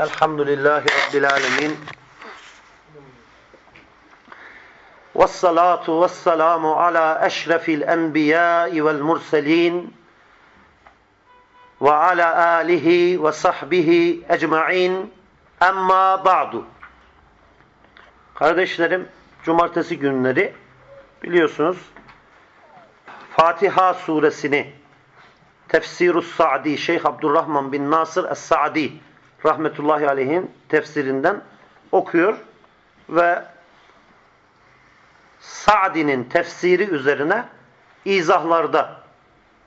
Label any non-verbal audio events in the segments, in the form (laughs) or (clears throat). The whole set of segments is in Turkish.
Elhamdülillahi Rabbil alemin. Eşrefil enbiyai vel murselin ve ala alihi ve sahbihi ecma'in emma ba'du. Kardeşlerim, cumartesi günleri biliyorsunuz Fatiha suresini Tefsirus Sa'di Şeyh Abdurrahman bin Nasır Es-Sa'di rahmetullahi aleyhin tefsirinden okuyor ve Sa'di'nin tefsiri üzerine izahlarda,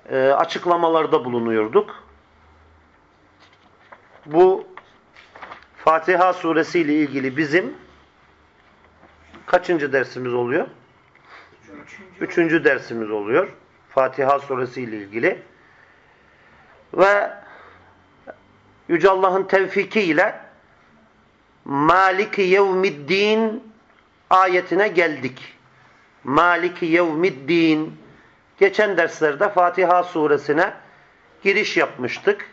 e, açıklamalarda bulunuyorduk. Bu Fatiha suresi ile ilgili bizim kaçıncı dersimiz oluyor? Üçüncü, Üçüncü dersimiz oluyor. Fatiha suresi ile ilgili. Ve Yüce Allah'ın tevfikiyle Maliki yevmiddin ayetine geldik. Maliki yevmiddin geçen derslerde Fatiha suresine giriş yapmıştık.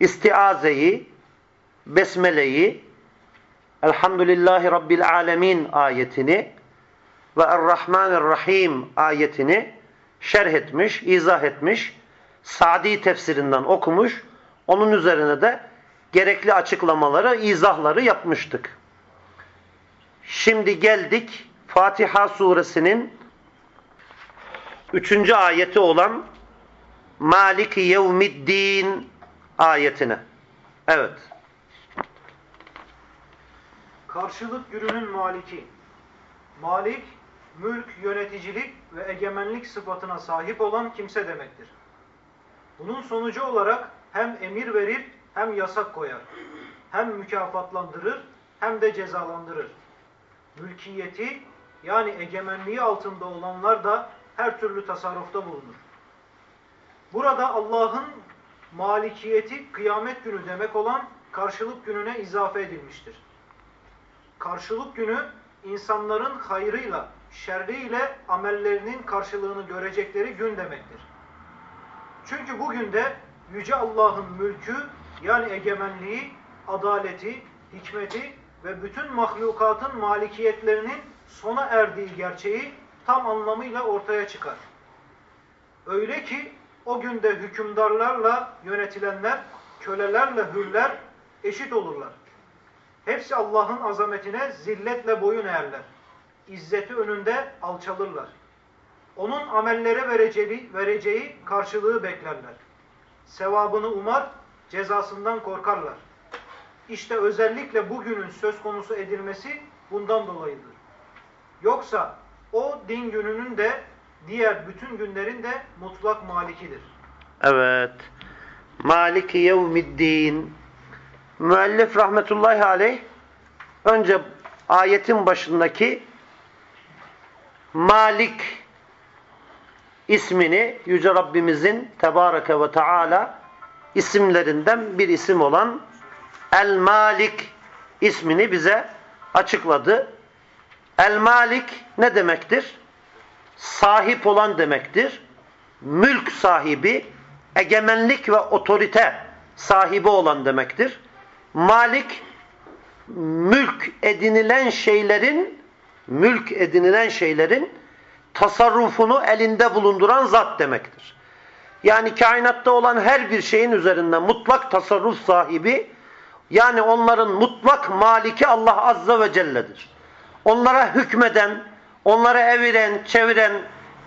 İstiazeyi, Besmele'yi, Elhamdülillahi Rabbil Alemin ayetini ve Er-Rahmanir-Rahim ayetini şerh etmiş, izah etmiş. Sadi tefsirinden okumuş. Onun üzerine de gerekli açıklamaları, izahları yapmıştık. Şimdi geldik Fatiha suresinin üçüncü ayeti olan Maliki yevmiddin ayetine. Evet. Karşılık yürünün maliki. Malik, mülk, yöneticilik ve egemenlik sıfatına sahip olan kimse demektir. Bunun sonucu olarak hem emir verir hem yasak koyar. Hem mükafatlandırır hem de cezalandırır. Mülkiyeti yani egemenliği altında olanlar da her türlü tasarrufta bulunur. Burada Allah'ın malikiyeti kıyamet günü demek olan karşılık gününe izafe edilmiştir. Karşılık günü insanların hayrıyla, şerriyle amellerinin karşılığını görecekleri gün demektir. Çünkü bugün de Yüce Allah'ın mülkü yani egemenliği, adaleti, hikmeti ve bütün mahlukatın malikiyetlerinin sona erdiği gerçeği tam anlamıyla ortaya çıkar. Öyle ki o günde hükümdarlarla yönetilenler, kölelerle hürler eşit olurlar. Hepsi Allah'ın azametine zilletle boyun eğerler. İzzeti önünde alçalırlar. Onun amellere vereceği, vereceği karşılığı beklerler. Sevabını umar, cezasından korkarlar. İşte özellikle bugünün söz konusu edilmesi bundan dolayıdır. Yoksa o din gününün de diğer bütün günlerin de mutlak malikidir. Evet. Maliki yevmiddin. Müellif rahmetullahi aleyh önce ayetin başındaki Malik ismini Yüce Rabbimizin Tebareke ve Teala isimlerinden bir isim olan El-Malik ismini bize açıkladı. El-Malik ne demektir? Sahip olan demektir. Mülk sahibi, egemenlik ve otorite sahibi olan demektir. Malik, mülk edinilen şeylerin, mülk edinilen şeylerin tasarrufunu elinde bulunduran zat demektir. Yani kainatta olan her bir şeyin üzerinde mutlak tasarruf sahibi, yani onların mutlak maliki Allah Azze ve Celle'dir. Onlara hükmeden, onlara eviren, çeviren,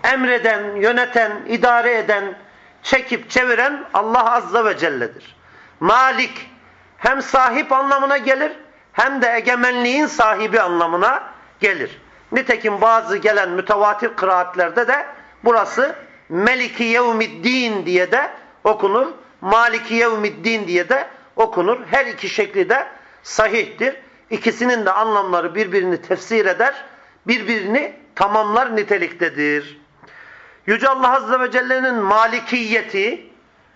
emreden, yöneten, idare eden, çekip çeviren Allah Azze ve Celle'dir. Malik hem sahip anlamına gelir hem de egemenliğin sahibi anlamına gelir. Nitekim bazı gelen mütevatir kıraatlerde de burası Meliki Yevmiddin diye de okunur. Maliki Yevmiddin diye de okunur. Her iki şekli de sahihtir. İkisinin de anlamları birbirini tefsir eder, birbirini tamamlar niteliktedir. Yüce Allah Azze ve Celle'nin malikiyeti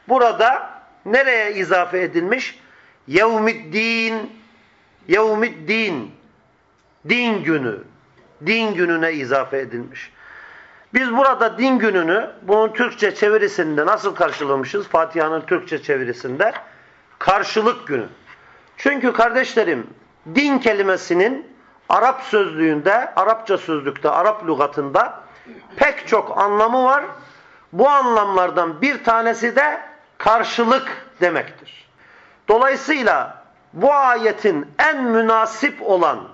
burada nereye izafe edilmiş? Yevmiddin, yevmiddin, din günü, din gününe izafe edilmiş. Biz burada din gününü bunun Türkçe çevirisinde nasıl karşılamışız? Fatiha'nın Türkçe çevirisinde karşılık günü. Çünkü kardeşlerim din kelimesinin Arap sözlüğünde, Arapça sözlükte, Arap lügatında pek çok anlamı var. Bu anlamlardan bir tanesi de karşılık demektir. Dolayısıyla bu ayetin en münasip olan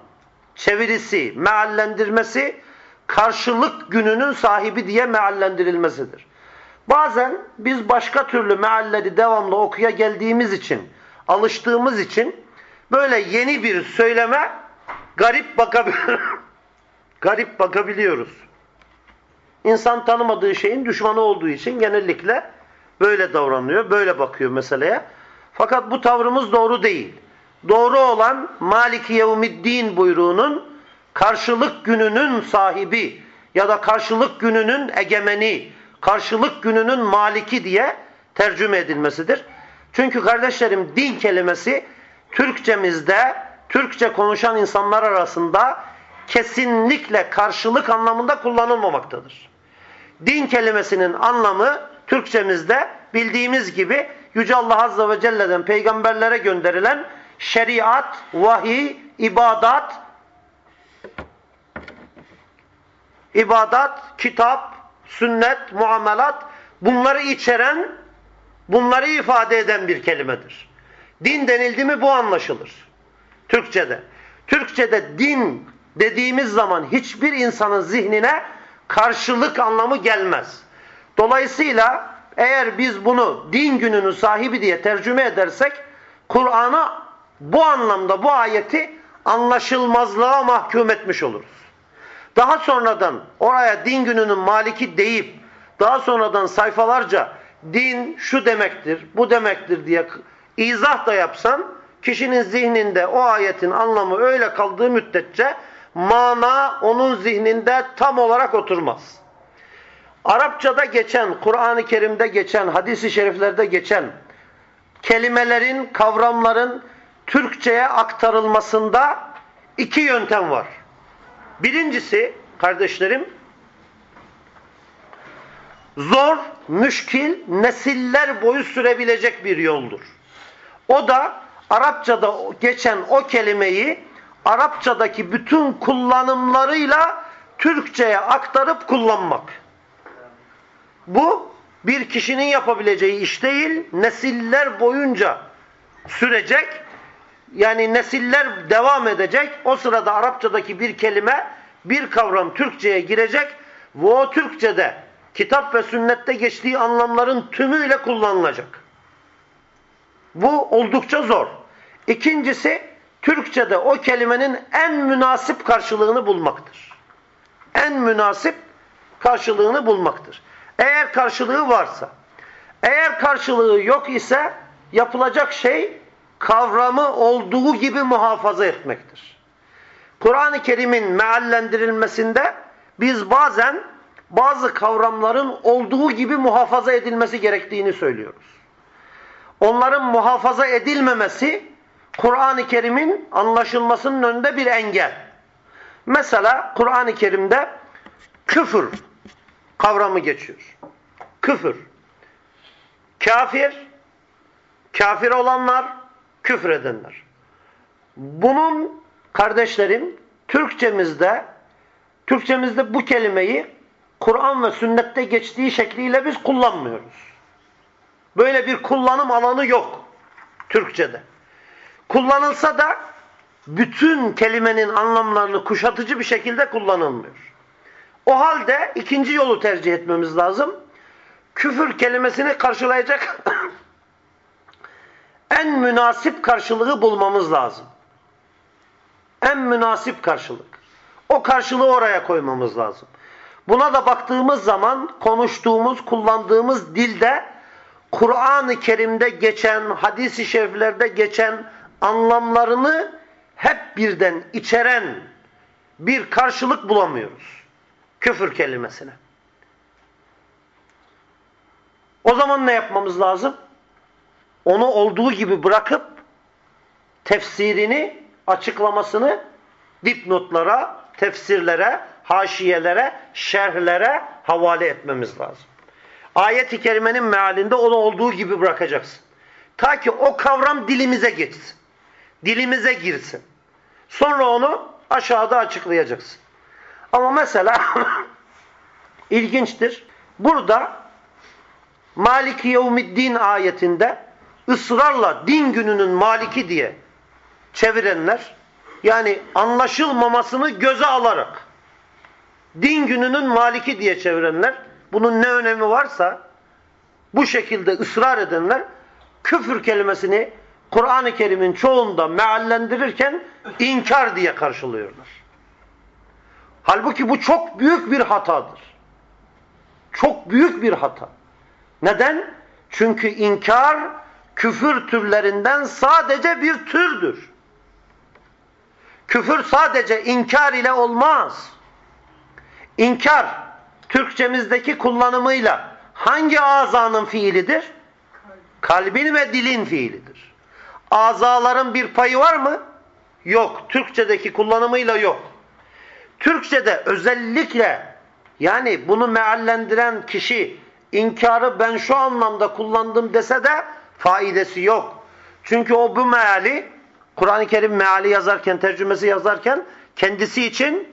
çevirisi, meallendirmesi karşılık gününün sahibi diye meallendirilmesidir. Bazen biz başka türlü mealleri devamlı okuya geldiğimiz için, alıştığımız için böyle yeni bir söyleme garip bakabilir (laughs) garip bakabiliyoruz. İnsan tanımadığı şeyin düşmanı olduğu için genellikle böyle davranıyor, böyle bakıyor meseleye. Fakat bu tavrımız doğru değil. Doğru olan Maliki Yevmiddin buyruğunun karşılık gününün sahibi ya da karşılık gününün egemeni, karşılık gününün maliki diye tercüme edilmesidir. Çünkü kardeşlerim din kelimesi Türkçemizde, Türkçe konuşan insanlar arasında kesinlikle karşılık anlamında kullanılmamaktadır. Din kelimesinin anlamı Türkçemizde bildiğimiz gibi Yüce Allah Azze ve Celle'den peygamberlere gönderilen şeriat, vahiy, ibadat, ibadat, kitap, sünnet, muamelat bunları içeren, bunları ifade eden bir kelimedir. Din denildi mi bu anlaşılır. Türkçede. Türkçede din dediğimiz zaman hiçbir insanın zihnine karşılık anlamı gelmez. Dolayısıyla eğer biz bunu din gününün sahibi diye tercüme edersek Kur'an'ı bu anlamda bu ayeti anlaşılmazlığa mahkum etmiş oluruz. Daha sonradan oraya din gününün maliki deyip daha sonradan sayfalarca din şu demektir, bu demektir diye izah da yapsan kişinin zihninde o ayetin anlamı öyle kaldığı müddetçe mana onun zihninde tam olarak oturmaz. Arapçada geçen, Kur'an-ı Kerim'de geçen, hadis-i şeriflerde geçen kelimelerin, kavramların Türkçe'ye aktarılmasında iki yöntem var. Birincisi kardeşlerim zor, müşkil, nesiller boyu sürebilecek bir yoldur. O da Arapçada geçen o kelimeyi Arapçadaki bütün kullanımlarıyla Türkçe'ye aktarıp kullanmak. Bu bir kişinin yapabileceği iş değil, nesiller boyunca sürecek. Yani nesiller devam edecek. O sırada Arapçadaki bir kelime, bir kavram Türkçe'ye girecek ve o Türkçe'de kitap ve sünnette geçtiği anlamların tümüyle kullanılacak. Bu oldukça zor. İkincisi Türkçe'de o kelimenin en münasip karşılığını bulmaktır. En münasip karşılığını bulmaktır. Eğer karşılığı varsa, eğer karşılığı yok ise yapılacak şey kavramı olduğu gibi muhafaza etmektir. Kur'an-ı Kerim'in meallendirilmesinde biz bazen bazı kavramların olduğu gibi muhafaza edilmesi gerektiğini söylüyoruz. Onların muhafaza edilmemesi Kur'an-ı Kerim'in anlaşılmasının önünde bir engel. Mesela Kur'an-ı Kerim'de küfür kavramı geçiyor. Küfür. Kafir, kafir olanlar, küfür edenler. Bunun kardeşlerim Türkçemizde Türkçemizde bu kelimeyi Kur'an ve sünnette geçtiği şekliyle biz kullanmıyoruz. Böyle bir kullanım alanı yok Türkçede. Kullanılsa da bütün kelimenin anlamlarını kuşatıcı bir şekilde kullanılmıyor. O halde ikinci yolu tercih etmemiz lazım. Küfür kelimesini karşılayacak (laughs) en münasip karşılığı bulmamız lazım. En münasip karşılık. O karşılığı oraya koymamız lazım. Buna da baktığımız zaman konuştuğumuz, kullandığımız dilde Kur'an-ı Kerim'de geçen, hadis-i şeriflerde geçen anlamlarını hep birden içeren bir karşılık bulamıyoruz. Küfür kelimesine. O zaman ne yapmamız lazım? Onu olduğu gibi bırakıp tefsirini, açıklamasını dipnotlara, tefsirlere, haşiyelere, şerhlere havale etmemiz lazım. Ayet-i kerimenin mealinde onu olduğu gibi bırakacaksın. Ta ki o kavram dilimize geçsin. Dilimize girsin. Sonra onu aşağıda açıklayacaksın. Ama mesela (laughs) ilginçtir. Burada Maliki Yevmiddin ayetinde ısrarla din gününün maliki diye çevirenler yani anlaşılmamasını göze alarak din gününün maliki diye çevirenler bunun ne önemi varsa bu şekilde ısrar edenler küfür kelimesini Kur'an-ı Kerim'in çoğunda meallendirirken inkar diye karşılıyorlar. Halbuki bu çok büyük bir hatadır. Çok büyük bir hata. Neden? Çünkü inkar küfür türlerinden sadece bir türdür. Küfür sadece inkar ile olmaz. İnkar Türkçemizdeki kullanımıyla hangi azanın fiilidir? Kalbin ve dilin fiilidir. Azaların bir payı var mı? Yok. Türkçedeki kullanımıyla yok. Türkçede özellikle yani bunu meallendiren kişi inkarı ben şu anlamda kullandım dese de faidesi yok. Çünkü o bu meali Kur'an-ı Kerim meali yazarken, tercümesi yazarken kendisi için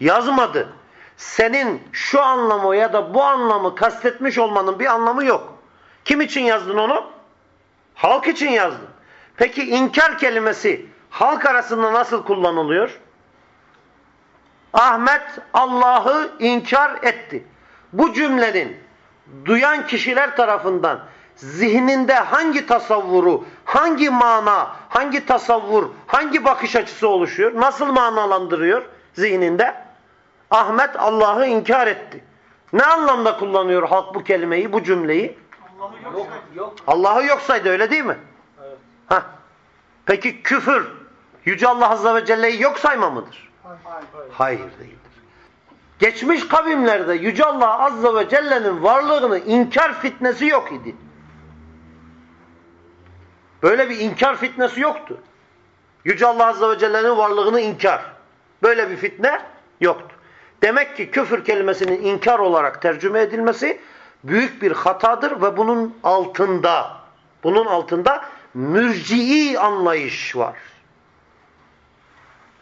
yazmadı. Senin şu anlamı ya da bu anlamı kastetmiş olmanın bir anlamı yok. Kim için yazdın onu? Halk için yazdın. Peki inkar kelimesi halk arasında nasıl kullanılıyor? Ahmet Allah'ı inkar etti. Bu cümlenin duyan kişiler tarafından zihninde hangi tasavvuru, hangi mana, hangi tasavvur, hangi bakış açısı oluşuyor? Nasıl manalandırıyor zihninde? Ahmet Allah'ı inkar etti. Ne anlamda kullanıyor halk bu kelimeyi, bu cümleyi? Allah'ı yok. Yok. Allah'ı yok saydı öyle değil mi? Evet. Heh. Peki küfür Yüce Allah Azze ve Celle'yi yok sayma mıdır? Hayır değildir. Geçmiş kavimlerde Yüce Allah Azze ve Celle'nin varlığını inkar fitnesi yok idi. Böyle bir inkar fitnesi yoktu. Yüce Allah Azze ve Celle'nin varlığını inkar. Böyle bir fitne yoktu. Demek ki küfür kelimesinin inkar olarak tercüme edilmesi büyük bir hatadır ve bunun altında bunun altında mürci'i anlayış var.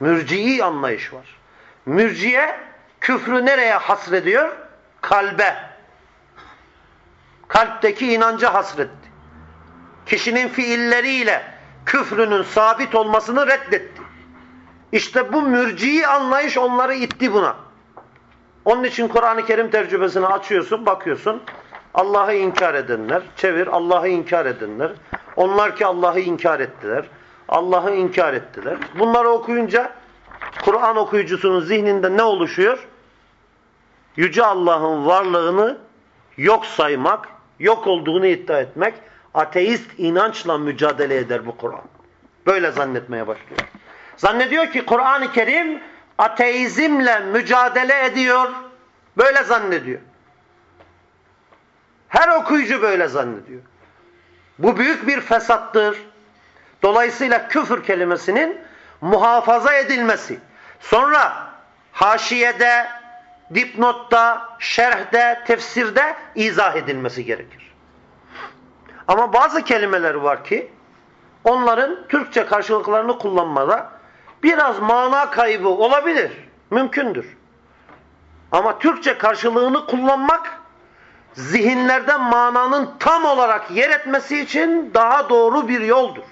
Mürci'i anlayış var. Mürciye küfrü nereye hasrediyor? Kalbe. Kalpteki inanca hasretti. Kişinin fiilleriyle küfrünün sabit olmasını reddetti. İşte bu mürci'i anlayış onları itti buna. Onun için Kur'an-ı Kerim tercümesini açıyorsun, bakıyorsun. Allah'ı inkar edenler, çevir Allah'ı inkar edenler. Onlar ki Allah'ı inkar ettiler. Allah'ı inkar ettiler. Bunları okuyunca Kur'an okuyucusunun zihninde ne oluşuyor? Yüce Allah'ın varlığını yok saymak, yok olduğunu iddia etmek, ateist inançla mücadele eder bu Kur'an. Böyle zannetmeye başlıyor. Zannediyor ki Kur'an-ı Kerim ateizmle mücadele ediyor. Böyle zannediyor. Her okuyucu böyle zannediyor. Bu büyük bir fesattır. Dolayısıyla küfür kelimesinin muhafaza edilmesi. Sonra haşiyede, dipnotta, şerhde, tefsirde izah edilmesi gerekir. Ama bazı kelimeler var ki onların Türkçe karşılıklarını kullanmada biraz mana kaybı olabilir. Mümkündür. Ama Türkçe karşılığını kullanmak zihinlerde mananın tam olarak yer etmesi için daha doğru bir yoldur.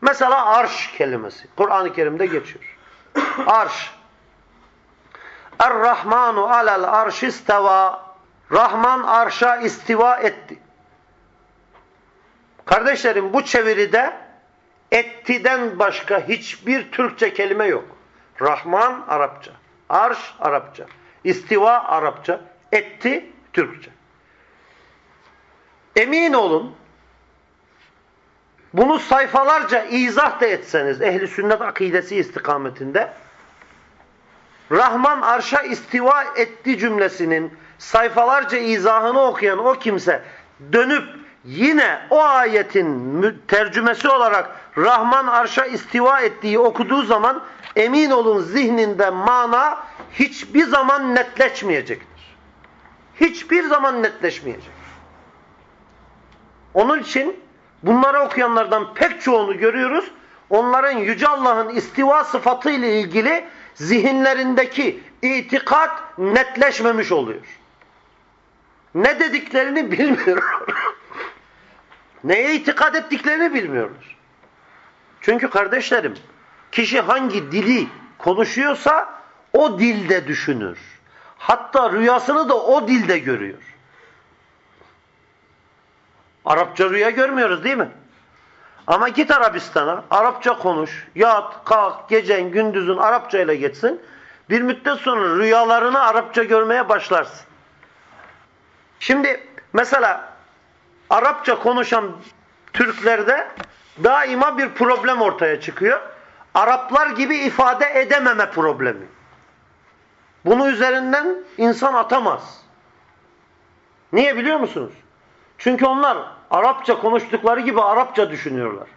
Mesela arş kelimesi. Kur'an-ı Kerim'de geçiyor. Arş. Er-Rahmanu alel arş isteva. Rahman arşa istiva etti. Kardeşlerim bu çeviride ettiden başka hiçbir Türkçe kelime yok. Rahman Arapça. Arş Arapça. İstiva Arapça. Etti Türkçe. Emin olun bunu sayfalarca izah da etseniz ehli sünnet akidesi istikametinde Rahman arşa istiva etti cümlesinin sayfalarca izahını okuyan o kimse dönüp yine o ayetin tercümesi olarak Rahman arşa istiva ettiği okuduğu zaman emin olun zihninde mana hiçbir zaman netleşmeyecektir. Hiçbir zaman netleşmeyecek. Onun için bunları okuyanlardan pek çoğunu görüyoruz. Onların Yüce Allah'ın istiva sıfatı ile ilgili zihinlerindeki itikat netleşmemiş oluyor. Ne dediklerini bilmiyor. (laughs) Neye itikad ettiklerini bilmiyorlar. Çünkü kardeşlerim, kişi hangi dili konuşuyorsa o dilde düşünür. Hatta rüyasını da o dilde görüyor. Arapça rüya görmüyoruz değil mi? Ama git Arabistan'a, Arapça konuş, yat, kalk, gecen, gündüzün Arapça ile geçsin. Bir müddet sonra rüyalarını Arapça görmeye başlarsın. Şimdi mesela Arapça konuşan Türklerde daima bir problem ortaya çıkıyor. Araplar gibi ifade edememe problemi. Bunu üzerinden insan atamaz. Niye biliyor musunuz? Çünkü onlar Arapça konuştukları gibi Arapça düşünüyorlar.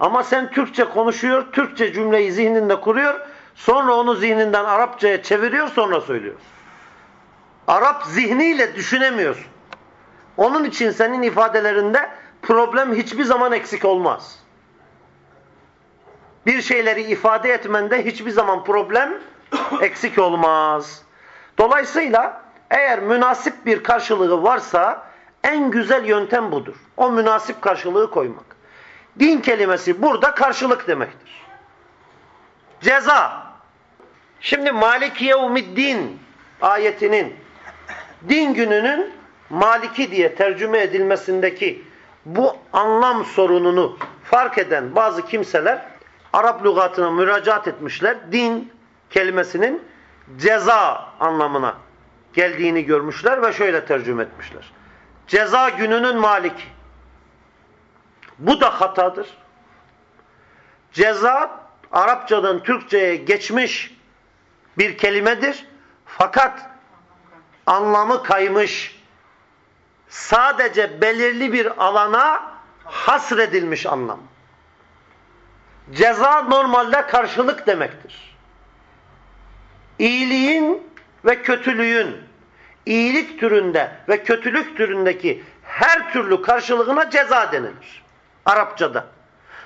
Ama sen Türkçe konuşuyor, Türkçe cümleyi zihninde kuruyor, sonra onu zihninden Arapçaya çeviriyor, sonra söylüyor. Arap zihniyle düşünemiyorsun. Onun için senin ifadelerinde problem hiçbir zaman eksik olmaz. Bir şeyleri ifade etmende hiçbir zaman problem (coughs) eksik olmaz. Dolayısıyla eğer münasip bir karşılığı varsa en güzel yöntem budur. O münasip karşılığı koymak. Din kelimesi burada karşılık demektir. Ceza. Şimdi Maliki Yevmiddin ayetinin din gününün Maliki diye tercüme edilmesindeki bu anlam sorununu fark eden bazı kimseler Arap lügatına müracaat etmişler. Din kelimesinin ceza anlamına geldiğini görmüşler ve şöyle tercüme etmişler. Ceza gününün maliki. Bu da hatadır. Ceza Arapçadan Türkçe'ye geçmiş bir kelimedir. Fakat anlamı kaymış. Sadece belirli bir alana hasredilmiş anlam. Ceza normalde karşılık demektir. İyiliğin ve kötülüğün iyilik türünde ve kötülük türündeki her türlü karşılığına ceza denilir. Arapçada.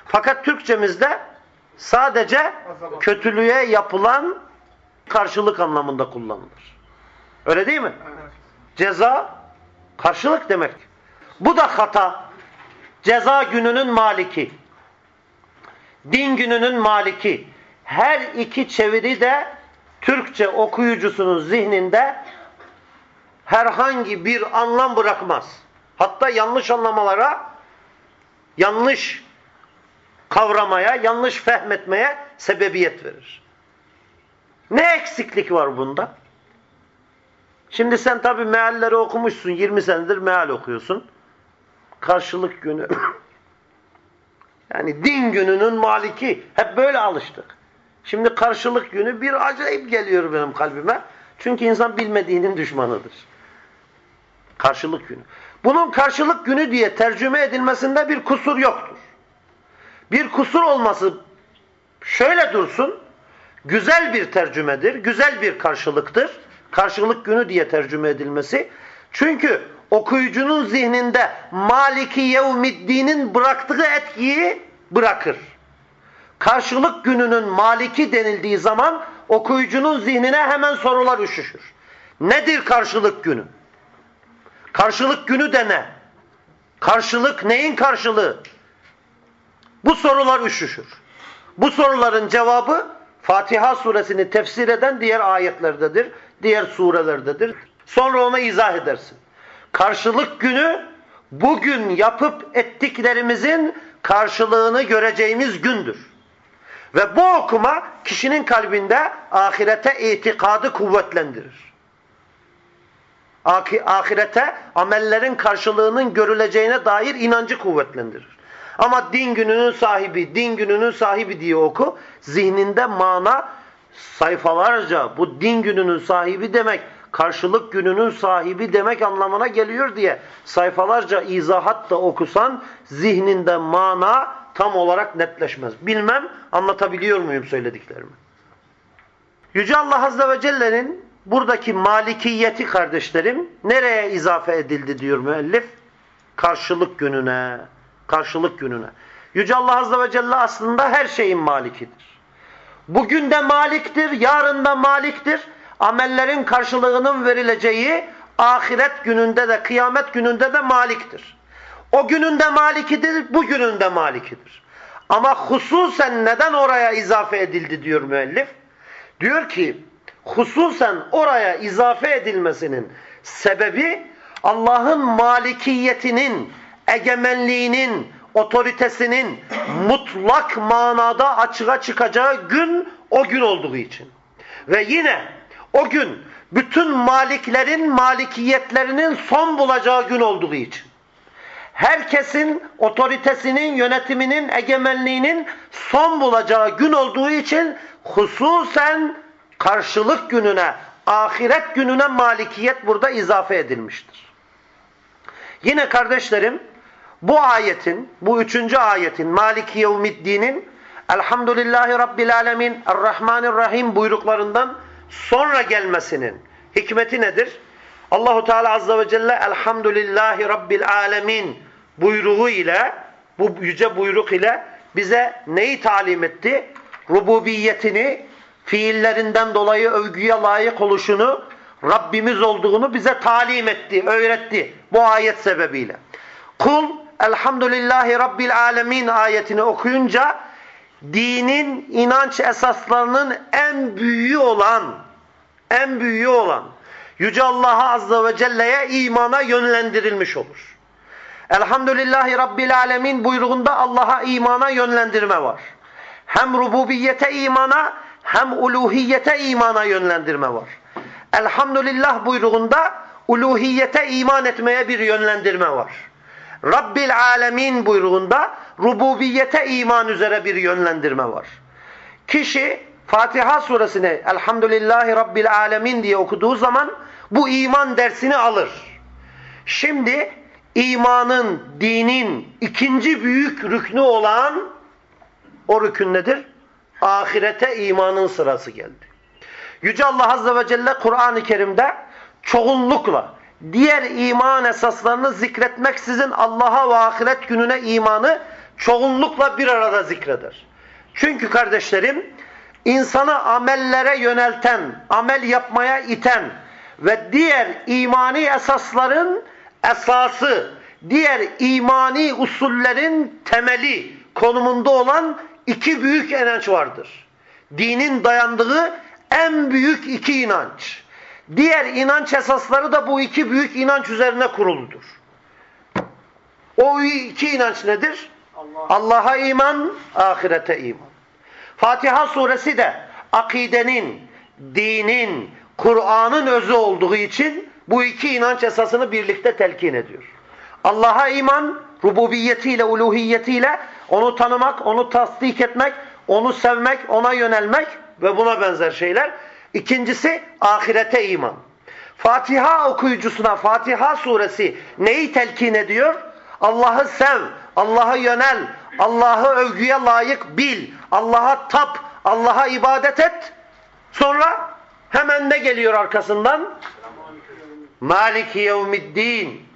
Fakat Türkçemizde sadece kötülüğe yapılan karşılık anlamında kullanılır. Öyle değil mi? Evet. Ceza karşılık demek. Bu da hata. Ceza gününün maliki. Din gününün maliki. Her iki çeviri de Türkçe okuyucusunun zihninde herhangi bir anlam bırakmaz. Hatta yanlış anlamalara, yanlış kavramaya, yanlış fehmetmeye sebebiyet verir. Ne eksiklik var bunda? Şimdi sen tabi mealleri okumuşsun. 20 senedir meal okuyorsun. Karşılık günü. (coughs) yani din gününün maliki. Hep böyle alıştık. Şimdi karşılık günü bir acayip geliyor benim kalbime. Çünkü insan bilmediğinin düşmanıdır. Karşılık günü. Bunun karşılık günü diye tercüme edilmesinde bir kusur yoktur. Bir kusur olması şöyle dursun. Güzel bir tercümedir. Güzel bir karşılıktır. Karşılık günü diye tercüme edilmesi. Çünkü okuyucunun zihninde Maliki Yevmiddin'in bıraktığı etkiyi bırakır. Karşılık gününün Maliki denildiği zaman okuyucunun zihnine hemen sorular üşüşür. Nedir karşılık günü? Karşılık günü de ne? Karşılık neyin karşılığı? Bu sorular üşüşür. Bu soruların cevabı Fatiha suresini tefsir eden diğer ayetlerdedir, diğer surelerdedir. Sonra ona izah edersin. Karşılık günü bugün yapıp ettiklerimizin karşılığını göreceğimiz gündür. Ve bu okuma kişinin kalbinde ahirete itikadı kuvvetlendirir. Ahirete amellerin karşılığının görüleceğine dair inancı kuvvetlendirir. Ama din gününün sahibi, din gününün sahibi diye oku. Zihninde mana sayfalarca bu din gününün sahibi demek, karşılık gününün sahibi demek anlamına geliyor diye sayfalarca izahat da okusan zihninde mana tam olarak netleşmez. Bilmem anlatabiliyor muyum söylediklerimi? Yüce Allah Azze ve Celle'nin buradaki malikiyeti kardeşlerim nereye izafe edildi diyor müellif? Karşılık gününe. Karşılık gününe. Yüce Allah Azze ve Celle aslında her şeyin malikidir. Bugün de maliktir, yarın da maliktir. Amellerin karşılığının verileceği ahiret gününde de, kıyamet gününde de maliktir. O gününde malikidir, bu gününde malikidir. Ama hususen neden oraya izafe edildi diyor müellif? Diyor ki hususen oraya izafe edilmesinin sebebi Allah'ın malikiyetinin, egemenliğinin, otoritesinin mutlak manada açığa çıkacağı gün o gün olduğu için. Ve yine o gün bütün maliklerin malikiyetlerinin son bulacağı gün olduğu için. Herkesin otoritesinin, yönetiminin, egemenliğinin son bulacağı gün olduğu için hususen karşılık gününe, ahiret gününe malikiyet burada izafe edilmiştir. Yine kardeşlerim bu ayetin, bu üçüncü ayetin Maliki Yevmiddin'in Elhamdülillahi Rabbil Alemin Errahmanirrahim buyruklarından sonra gelmesinin hikmeti nedir? Allahu Teala Azze ve Celle Elhamdülillahi Rabbil Alemin buyruğu ile bu yüce buyruk ile bize neyi talim etti? Rububiyetini, fiillerinden dolayı övgüye layık oluşunu, Rabbimiz olduğunu bize talim etti, öğretti bu ayet sebebiyle. Kul Elhamdülillahi Rabbil Alemin ayetini okuyunca dinin inanç esaslarının en büyüğü olan en büyüğü olan Yüce Allah'a Azze ve Celle'ye imana yönlendirilmiş olur. Elhamdülillahi Rabbil Alemin buyruğunda Allah'a imana yönlendirme var. Hem rububiyete imana hem uluhiyete imana yönlendirme var. Elhamdülillah buyruğunda uluhiyete iman etmeye bir yönlendirme var. Rabbil Alemin buyruğunda rububiyete iman üzere bir yönlendirme var. Kişi Fatiha suresini Elhamdülillahi Rabbil Alemin diye okuduğu zaman bu iman dersini alır. Şimdi imanın, dinin ikinci büyük rüknü olan o rükün nedir? Ahirete imanın sırası geldi. Yüce Allah Azze ve Celle Kur'an-ı Kerim'de çoğunlukla diğer iman esaslarını zikretmeksizin Allah'a ve ahiret gününe imanı çoğunlukla bir arada zikreder. Çünkü kardeşlerim insanı amellere yönelten, amel yapmaya iten ve diğer imani esasların esası, diğer imani usullerin temeli konumunda olan iki büyük inanç vardır. Dinin dayandığı en büyük iki inanç. Diğer inanç esasları da bu iki büyük inanç üzerine kuruludur. O iki inanç nedir? Allah'a Allah iman, ahirete iman. Fatiha suresi de akidenin, dinin, Kur'an'ın özü olduğu için bu iki inanç esasını birlikte telkin ediyor. Allah'a iman, rububiyetiyle, uluhiyetiyle onu tanımak, onu tasdik etmek, onu sevmek, ona yönelmek ve buna benzer şeyler. İkincisi ahirete iman. Fatiha okuyucusuna Fatiha suresi neyi telkin ediyor? Allah'ı sev, Allah'a yönel, Allah'ı övgüye layık bil, Allah'a tap, Allah'a ibadet et. Sonra hemen ne geliyor arkasından? Maliki yevmiddin.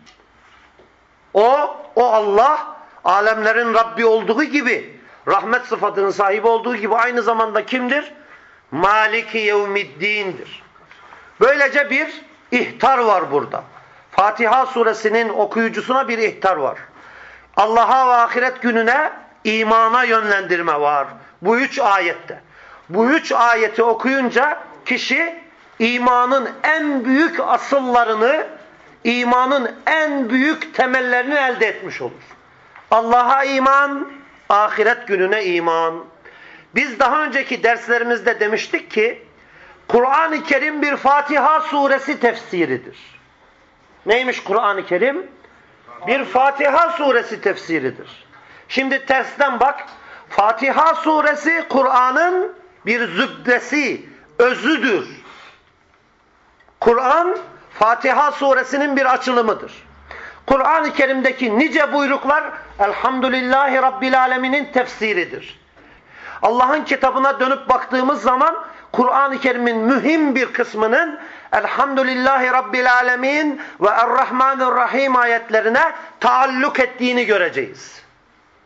O, o Allah alemlerin Rabbi olduğu gibi, rahmet sıfatının sahibi olduğu gibi aynı zamanda kimdir? Maliki yevmiddin'dir. Böylece bir ihtar var burada. Fatiha suresinin okuyucusuna bir ihtar var. Allah'a ve ahiret gününe imana yönlendirme var. Bu üç ayette. Bu üç ayeti okuyunca kişi imanın en büyük asıllarını, imanın en büyük temellerini elde etmiş olur. Allah'a iman, ahiret gününe iman. Biz daha önceki derslerimizde demiştik ki, Kur'an-ı Kerim bir Fatiha suresi tefsiridir. Neymiş Kur'an-ı Kerim? Bir Fatiha suresi tefsiridir. Şimdi tersten bak. Fatiha suresi Kur'an'ın bir zübdesi, özüdür. Kur'an Fatiha suresinin bir açılımıdır. Kur'an-ı Kerim'deki nice buyruklar Elhamdülillahi Rabbil Alemin'in tefsiridir. Allah'ın kitabına dönüp baktığımız zaman Kur'an-ı Kerim'in mühim bir kısmının Elhamdülillahi Rabbil Alemin ve Errahmanirrahim ayetlerine taalluk ettiğini göreceğiz.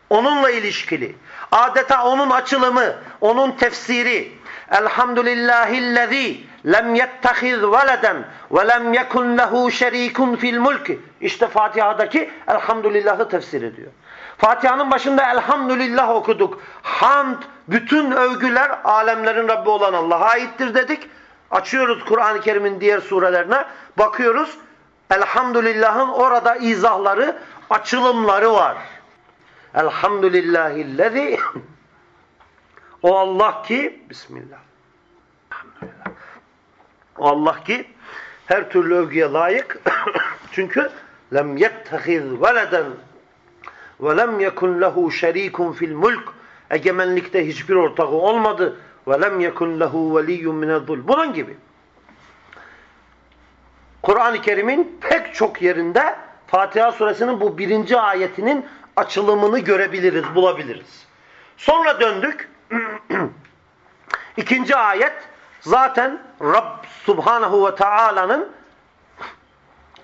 Onunla ilişkili. Adeta onun açılımı, onun tefsiri. Elhamdülillahillezî lem yettehiz veleden ve lem yekun lehu şerikun fil mulki. İşte Fatiha'daki elhamdülillahı tefsir ediyor. Fatiha'nın başında elhamdülillah okuduk. Hamd, bütün övgüler alemlerin Rabbi olan Allah'a aittir dedik. Açıyoruz Kur'an-ı Kerim'in diğer surelerine. Bakıyoruz. Elhamdülillah'ın orada izahları, açılımları var. Elhamdülillahillezî O Allah ki Bismillah. O Allah ki her türlü övgüye layık. (coughs) Çünkü lem yettehiz veleden ve lem yekun lehu şerikun fil mulk egemenlikte hiçbir ortağı olmadı ve lem yekun lehu veliyyun minel Bunun gibi. Kur'an-ı Kerim'in pek çok yerinde Fatiha suresinin bu birinci ayetinin açılımını görebiliriz, bulabiliriz. Sonra döndük. (clears throat) İkinci ayet zaten Rabb Subhanahu ve Taala'nın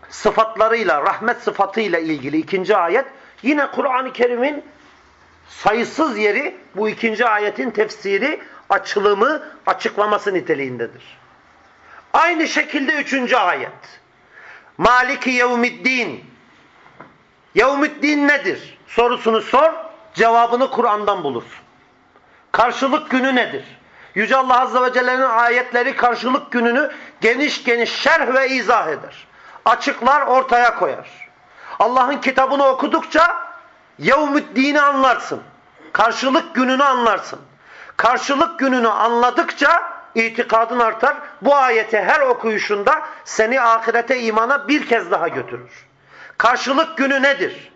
sıfatlarıyla, rahmet sıfatıyla ilgili ikinci ayet. Yine Kur'an-ı Kerim'in sayısız yeri bu ikinci ayetin tefsiri, açılımı, açıklaması niteliğindedir. Aynı şekilde üçüncü ayet. Maliki yevmiddin. Yevmiddin nedir? Sorusunu sor, cevabını Kur'an'dan bulursun. Karşılık günü nedir? Yüce Allah Azze ve Celle'nin ayetleri karşılık gününü geniş geniş şerh ve izah eder. Açıklar, ortaya koyar. Allah'ın kitabını okudukça yevmüddini anlarsın. Karşılık gününü anlarsın. Karşılık gününü anladıkça itikadın artar. Bu ayeti her okuyuşunda seni ahirete imana bir kez daha götürür. Karşılık günü nedir?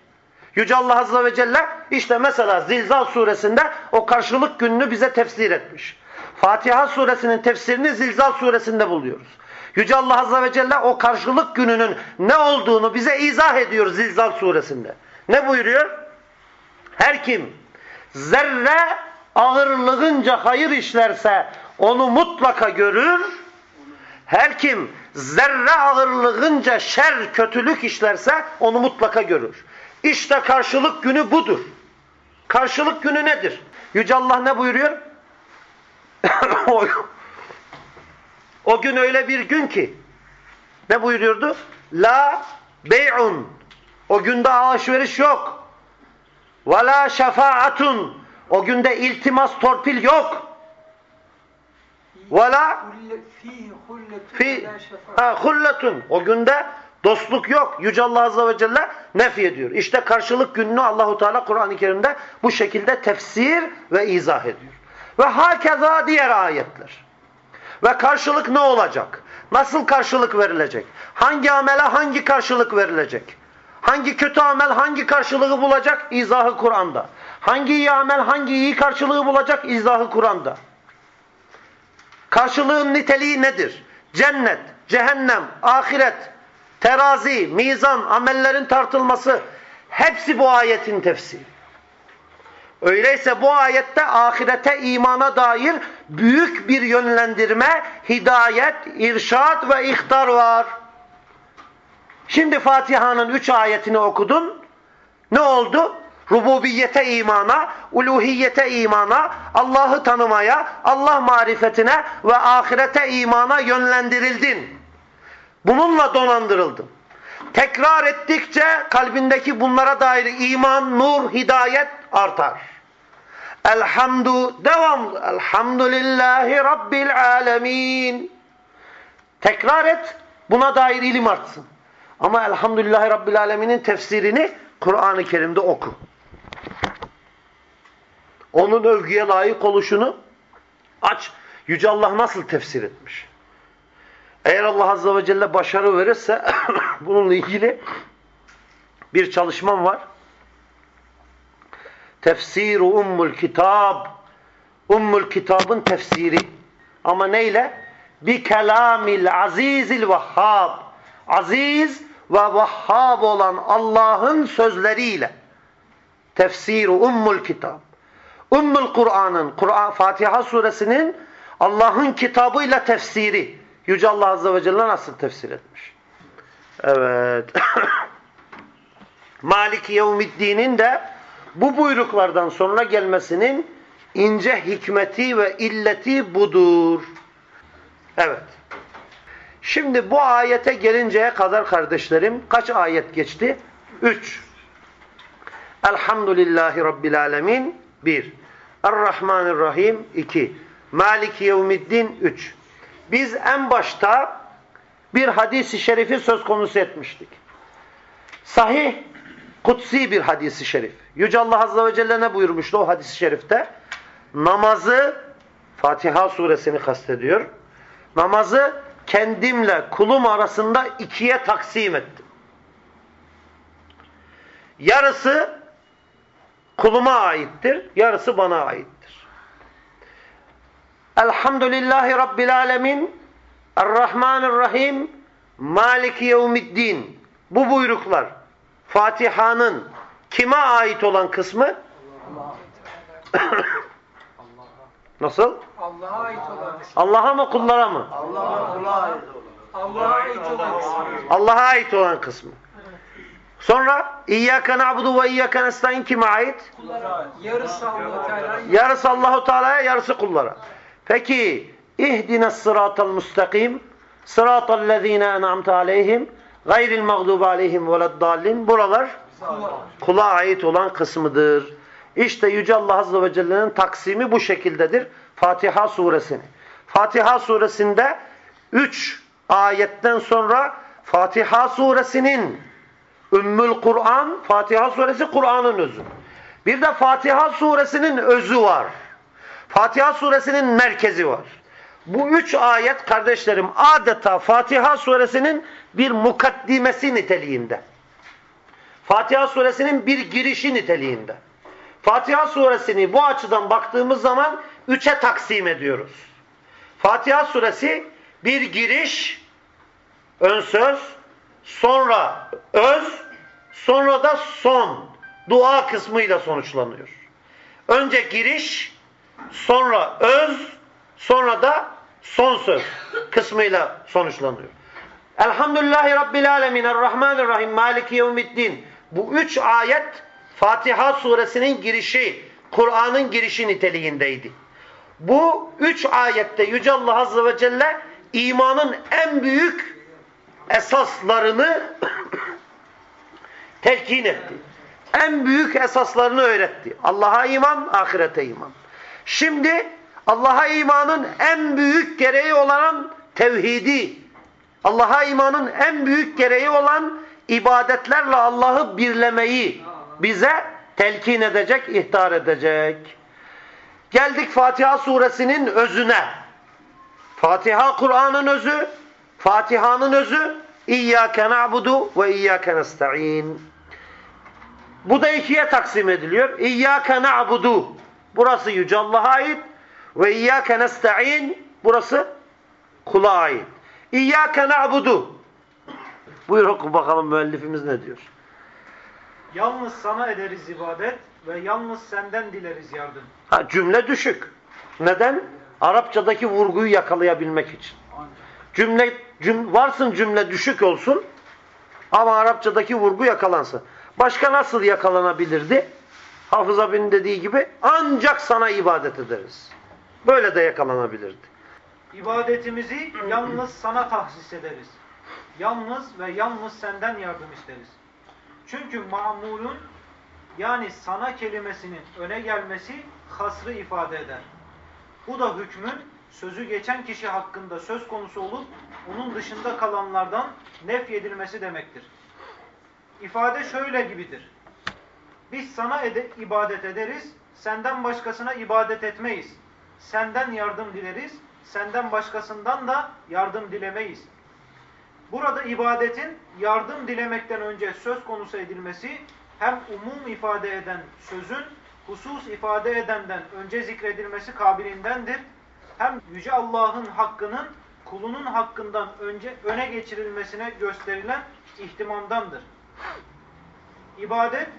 Yüce Allah Azze ve Celle işte mesela Zilzal suresinde o karşılık gününü bize tefsir etmiş. Fatiha suresinin tefsirini Zilzal suresinde buluyoruz. Yüce Allah Azze ve Celle o karşılık gününün ne olduğunu bize izah ediyor Zilzal suresinde. Ne buyuruyor? Her kim zerre ağırlığınca hayır işlerse onu mutlaka görür. Her kim zerre ağırlığınca şer, kötülük işlerse onu mutlaka görür. İşte karşılık günü budur. Karşılık günü nedir? Yüce Allah ne buyuruyor? (coughs) o, gün öyle bir gün ki ne buyuruyordu? La bey'un o günde alışveriş yok. Ve la şefaatun o günde iltimas torpil yok. Ve la fi hulletun o günde dostluk yok. Yüce Allah Azze ve Celle nefi ediyor. İşte karşılık gününü Allahu Teala Kur'an-ı Kerim'de bu şekilde tefsir ve izah ediyor. Ve hakeza diğer ayetler. Ve karşılık ne olacak? Nasıl karşılık verilecek? Hangi amele hangi karşılık verilecek? Hangi kötü amel hangi karşılığı bulacak? İzahı Kur'an'da. Hangi iyi amel hangi iyi karşılığı bulacak? İzahı Kur'an'da. Karşılığın niteliği nedir? Cennet, cehennem, ahiret, terazi, mizan, amellerin tartılması hepsi bu ayetin tefsiri. Öyleyse bu ayette ahirete imana dair büyük bir yönlendirme, hidayet, irşad ve ihtar var. Şimdi Fatiha'nın üç ayetini okudun. Ne oldu? Rububiyete imana, uluhiyete imana, Allah'ı tanımaya, Allah marifetine ve ahirete imana yönlendirildin. Bununla donandırıldın. Tekrar ettikçe kalbindeki bunlara dair iman, nur, hidayet artar. Elhamdu devam. Elhamdülillahi Rabbil alemin. Tekrar et. Buna dair ilim artsın. Ama Elhamdülillahi Rabbil aleminin tefsirini Kur'an-ı Kerim'de oku. Onun övgüye layık oluşunu aç. Yüce Allah nasıl tefsir etmiş? Eğer Allah Azze ve Celle başarı verirse (coughs) bununla ilgili bir çalışmam var. Tefsir Ummul Kitab. Ummul Kitab'ın tefsiri. Ama neyle? Bi kelamil azizil vahhab. Aziz ve vahhab olan Allah'ın sözleriyle. Tefsir Ummul Kitab. Ummul Kur'an'ın, Kur'an Fatiha suresinin Allah'ın kitabıyla tefsiri. Yüce Allah Azze ve Celle nasıl tefsir etmiş? Evet. (coughs) Maliki Yevmiddin'in de bu buyruklardan sonra gelmesinin ince hikmeti ve illeti budur. Evet. Şimdi bu ayete gelinceye kadar kardeşlerim kaç ayet geçti? Üç. Elhamdülillahi Rabbil Alemin. Bir. Errahmanirrahim. iki. Maliki Yevmiddin. Üç. Biz en başta bir hadisi şerifi söz konusu etmiştik. Sahih, kutsi bir hadisi şerif. Yüce Allah Azze ve Celle ne buyurmuştu o hadisi şerifte? Namazı, Fatiha suresini kastediyor. Namazı kendimle kulum arasında ikiye taksim ettim. Yarısı kuluma aittir, yarısı bana aittir. Elhamdülillahi Rabbil Alemin, Errahmanirrahim, Maliki Yevmiddin. Bu buyruklar Fatiha'nın kime ait olan kısmı? Nasıl? Allah'a ait olan Allah'a mı kullara mı? Allah'a ait olan kısmı. Allah'a ait olan kısmı. Sonra İyyâke na'budu ve İyyâke nestaîn kime ait? Kullara yarısı Allahu Teala'ya, yarısı kullara. Peki ihdina sıratal mustakim sıratal lezîne en'amte aleyhim gayril mağdubi aleyhim veleddallin buralar kula ait olan kısmıdır. İşte Yüce Allah Azze ve Celle'nin taksimi bu şekildedir. Fatiha suresini. Fatiha suresinde 3 ayetten sonra Fatiha suresinin Ümmül Kur'an, Fatiha suresi Kur'an'ın özü. Bir de Fatiha suresinin özü var. Fatiha suresinin merkezi var. Bu üç ayet kardeşlerim adeta Fatiha suresinin bir mukaddimesi niteliğinde. Fatiha suresinin bir girişi niteliğinde. Fatiha suresini bu açıdan baktığımız zaman üçe taksim ediyoruz. Fatiha suresi bir giriş, ön söz, sonra öz, sonra da son, dua kısmıyla sonuçlanıyor. Önce giriş, sonra öz, sonra da son söz kısmıyla sonuçlanıyor. Elhamdülillahi Rabbil Alemin, Errahmanirrahim, Maliki Yevmiddin. Bu üç ayet Fatiha suresinin girişi, Kur'an'ın girişi niteliğindeydi. Bu üç ayette Yüce Allah Azze ve Celle imanın en büyük esaslarını (coughs) telkin etti. En büyük esaslarını öğretti. Allah'a iman, ahirete iman. Şimdi Allah'a imanın en büyük gereği olan tevhidi, Allah'a imanın en büyük gereği olan ibadetlerle Allah'ı birlemeyi bize telkin edecek, ihtar edecek. Geldik Fatiha suresinin özüne. Fatiha Kur'an'ın özü, Fatiha'nın özü İyyâke na'budu ve İyyâke nesta'in. Bu da ikiye taksim ediliyor. İyyâke na'budu. Burası Yüce Allah'a ait. Ve İyyâke nesta'in. Burası kula ait. İyyâke na'budu. Buyur oku bakalım müellifimiz ne diyor. Yalnız sana ederiz ibadet ve yalnız senden dileriz yardım. Ha, cümle düşük. Neden? Arapçadaki vurguyu yakalayabilmek için. Cümle cüm, varsın cümle düşük olsun ama Arapçadaki vurgu yakalansın. Başka nasıl yakalanabilirdi? Hafız abinin dediği gibi ancak sana ibadet ederiz. Böyle de yakalanabilirdi. İbadetimizi yalnız sana tahsis ederiz. Yalnız ve yalnız senden yardım isteriz. Çünkü mamulun yani sana kelimesinin öne gelmesi hasrı ifade eder. Bu da hükmün sözü geçen kişi hakkında söz konusu olup onun dışında kalanlardan nefyedilmesi demektir. İfade şöyle gibidir. Biz sana ede ibadet ederiz, senden başkasına ibadet etmeyiz. Senden yardım dileriz, senden başkasından da yardım dilemeyiz. Burada ibadetin yardım dilemekten önce söz konusu edilmesi hem umum ifade eden sözün husus ifade edenden önce zikredilmesi kabilindendir. Hem Yüce Allah'ın hakkının kulunun hakkından önce öne geçirilmesine gösterilen ihtimamdandır. İbadet,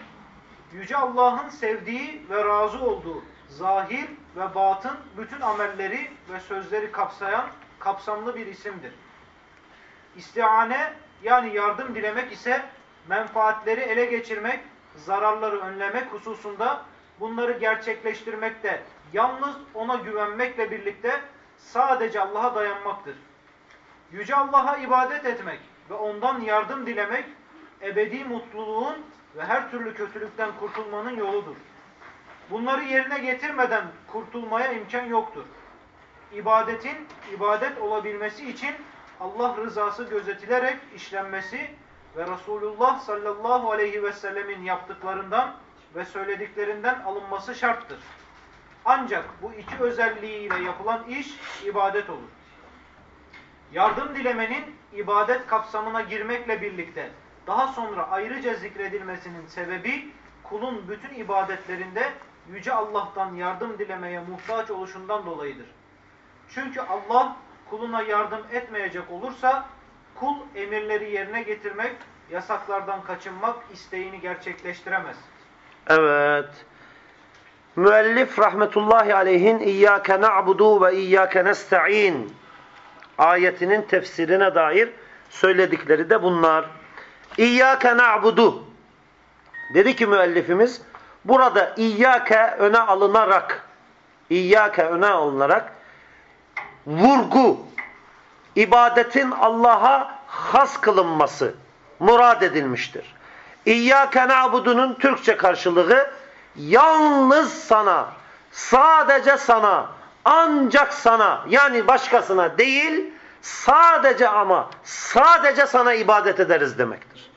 Yüce Allah'ın sevdiği ve razı olduğu zahir ve batın bütün amelleri ve sözleri kapsayan kapsamlı bir isimdir. İstiane yani yardım dilemek ise menfaatleri ele geçirmek, zararları önlemek hususunda bunları gerçekleştirmekte yalnız ona güvenmekle birlikte sadece Allah'a dayanmaktır. Yüce Allah'a ibadet etmek ve ondan yardım dilemek ebedi mutluluğun ve her türlü kötülükten kurtulmanın yoludur. Bunları yerine getirmeden kurtulmaya imkan yoktur. İbadetin ibadet olabilmesi için Allah rızası gözetilerek işlenmesi ve Resulullah sallallahu aleyhi ve sellemin yaptıklarından ve söylediklerinden alınması şarttır. Ancak bu iki özelliğiyle yapılan iş ibadet olur. Yardım dilemenin ibadet kapsamına girmekle birlikte daha sonra ayrıca zikredilmesinin sebebi kulun bütün ibadetlerinde Yüce Allah'tan yardım dilemeye muhtaç oluşundan dolayıdır. Çünkü Allah kuluna yardım etmeyecek olursa kul emirleri yerine getirmek, yasaklardan kaçınmak isteğini gerçekleştiremez. Evet. Müellif rahmetullahi aleyhin İyyâke na'budu ve İyyâke nesta'in ayetinin tefsirine dair söyledikleri de bunlar. İyyâke na'budu dedi ki müellifimiz burada İyyâke öne alınarak İyyâke öne alınarak vurgu ibadetin Allah'a has kılınması murad edilmiştir. İyyâke na'budunun Türkçe karşılığı yalnız sana, sadece sana, ancak sana yani başkasına değil sadece ama sadece sana ibadet ederiz demektir.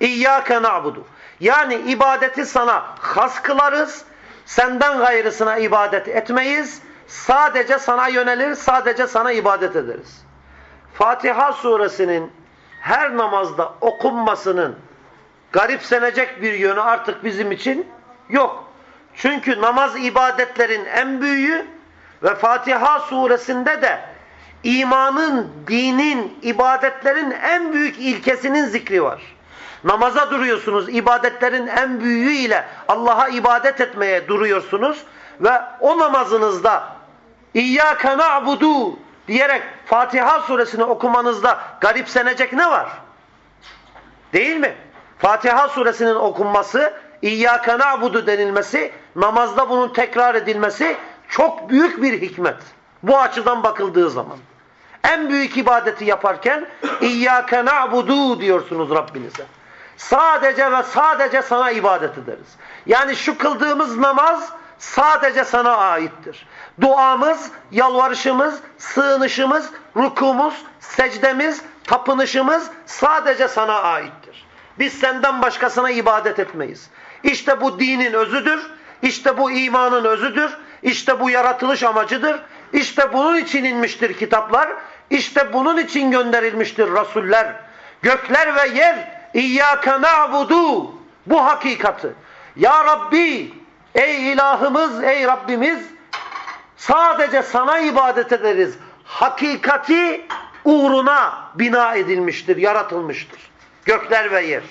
İyyâke na'budu. Yani ibadeti sana has kılarız, senden gayrısına ibadet etmeyiz, sadece sana yönelir, sadece sana ibadet ederiz. Fatiha suresinin her namazda okunmasının garipsenecek bir yönü artık bizim için yok. Çünkü namaz ibadetlerin en büyüğü ve Fatiha suresinde de imanın, dinin, ibadetlerin en büyük ilkesinin zikri var. Namaza duruyorsunuz, ibadetlerin en büyüğü ile Allah'a ibadet etmeye duruyorsunuz ve o namazınızda İyyâke na'budu diyerek Fatiha suresini okumanızda garipsenecek ne var? Değil mi? Fatiha suresinin okunması, İyyâke na'budu denilmesi, namazda bunun tekrar edilmesi çok büyük bir hikmet. Bu açıdan bakıldığı zaman. En büyük ibadeti yaparken İyyâke na'budu diyorsunuz Rabbinize. Sadece ve sadece sana ibadet ederiz. Yani şu kıldığımız namaz sadece sana aittir. Duamız, yalvarışımız, sığınışımız, rukumuz, secdemiz, tapınışımız sadece sana aittir. Biz senden başkasına ibadet etmeyiz. İşte bu dinin özüdür. İşte bu imanın özüdür. İşte bu yaratılış amacıdır. İşte bunun için inmiştir kitaplar. İşte bunun için gönderilmiştir rasuller. Gökler ve yer İyyâke na'budu bu hakikati. Ya Rabbi ey ilahımız ey Rabbimiz sadece sana ibadet ederiz. Hakikati uğruna bina edilmiştir, yaratılmıştır. Gökler ve yer.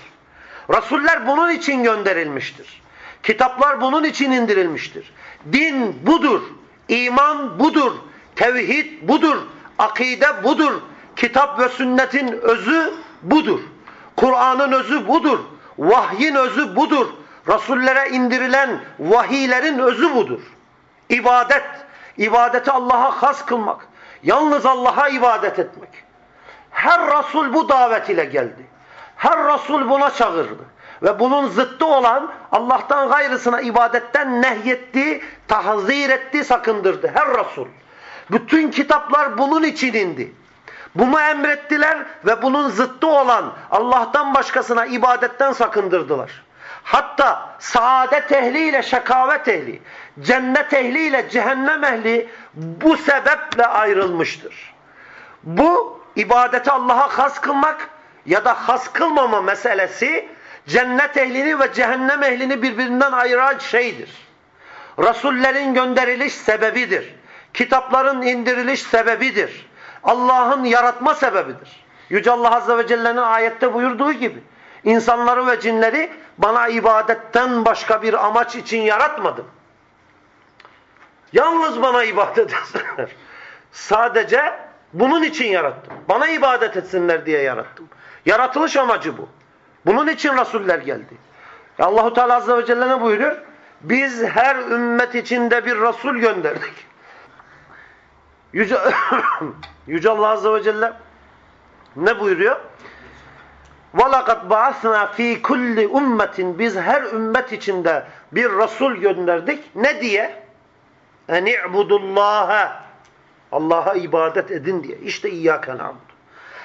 Rasuller bunun için gönderilmiştir. Kitaplar bunun için indirilmiştir. Din budur. iman budur. Tevhid budur. Akide budur. Kitap ve sünnetin özü budur. Kur'an'ın özü budur. Vahyin özü budur. Rasullere indirilen vahiylerin özü budur. İbadet. İbadeti Allah'a has kılmak. Yalnız Allah'a ibadet etmek. Her Resul bu davet ile geldi. Her Resul buna çağırdı. Ve bunun zıttı olan Allah'tan gayrısına ibadetten nehyetti, tahzir etti, sakındırdı. Her Resul. Bütün kitaplar bunun için indi. Bunu emrettiler ve bunun zıttı olan Allah'tan başkasına ibadetten sakındırdılar. Hatta saadet ehliyle şakavet ehli, cennet ehliyle cehennem ehli bu sebeple ayrılmıştır. Bu ibadeti Allah'a has kılmak ya da has kılmama meselesi cennet ehlini ve cehennem ehlini birbirinden ayıran şeydir. Rasullerin gönderiliş sebebidir. Kitapların indiriliş sebebidir. Allah'ın yaratma sebebidir. Yüce Allah Azze ve Celle'nin ayette buyurduğu gibi insanları ve cinleri bana ibadetten başka bir amaç için yaratmadım. Yalnız bana ibadet (laughs) etsinler. Sadece Bunun için yarattım. Bana ibadet etsinler diye yarattım. Yaratılış amacı bu. Bunun için Resuller geldi. Allahu Teala Azze ve Celle ne buyuruyor? Biz her ümmet içinde bir Resul gönderdik. Yüce, (coughs) Yüce Allah Azze ve Celle ne buyuruyor? وَلَقَدْ بَعَثْنَا ف۪ي كُلِّ ümmetin Biz her ümmet içinde bir Resul gönderdik. Ne diye? اَنْ اِعْبُدُ اللّٰهَ Allah'a ibadet edin diye. İşte İyyâke na'budu.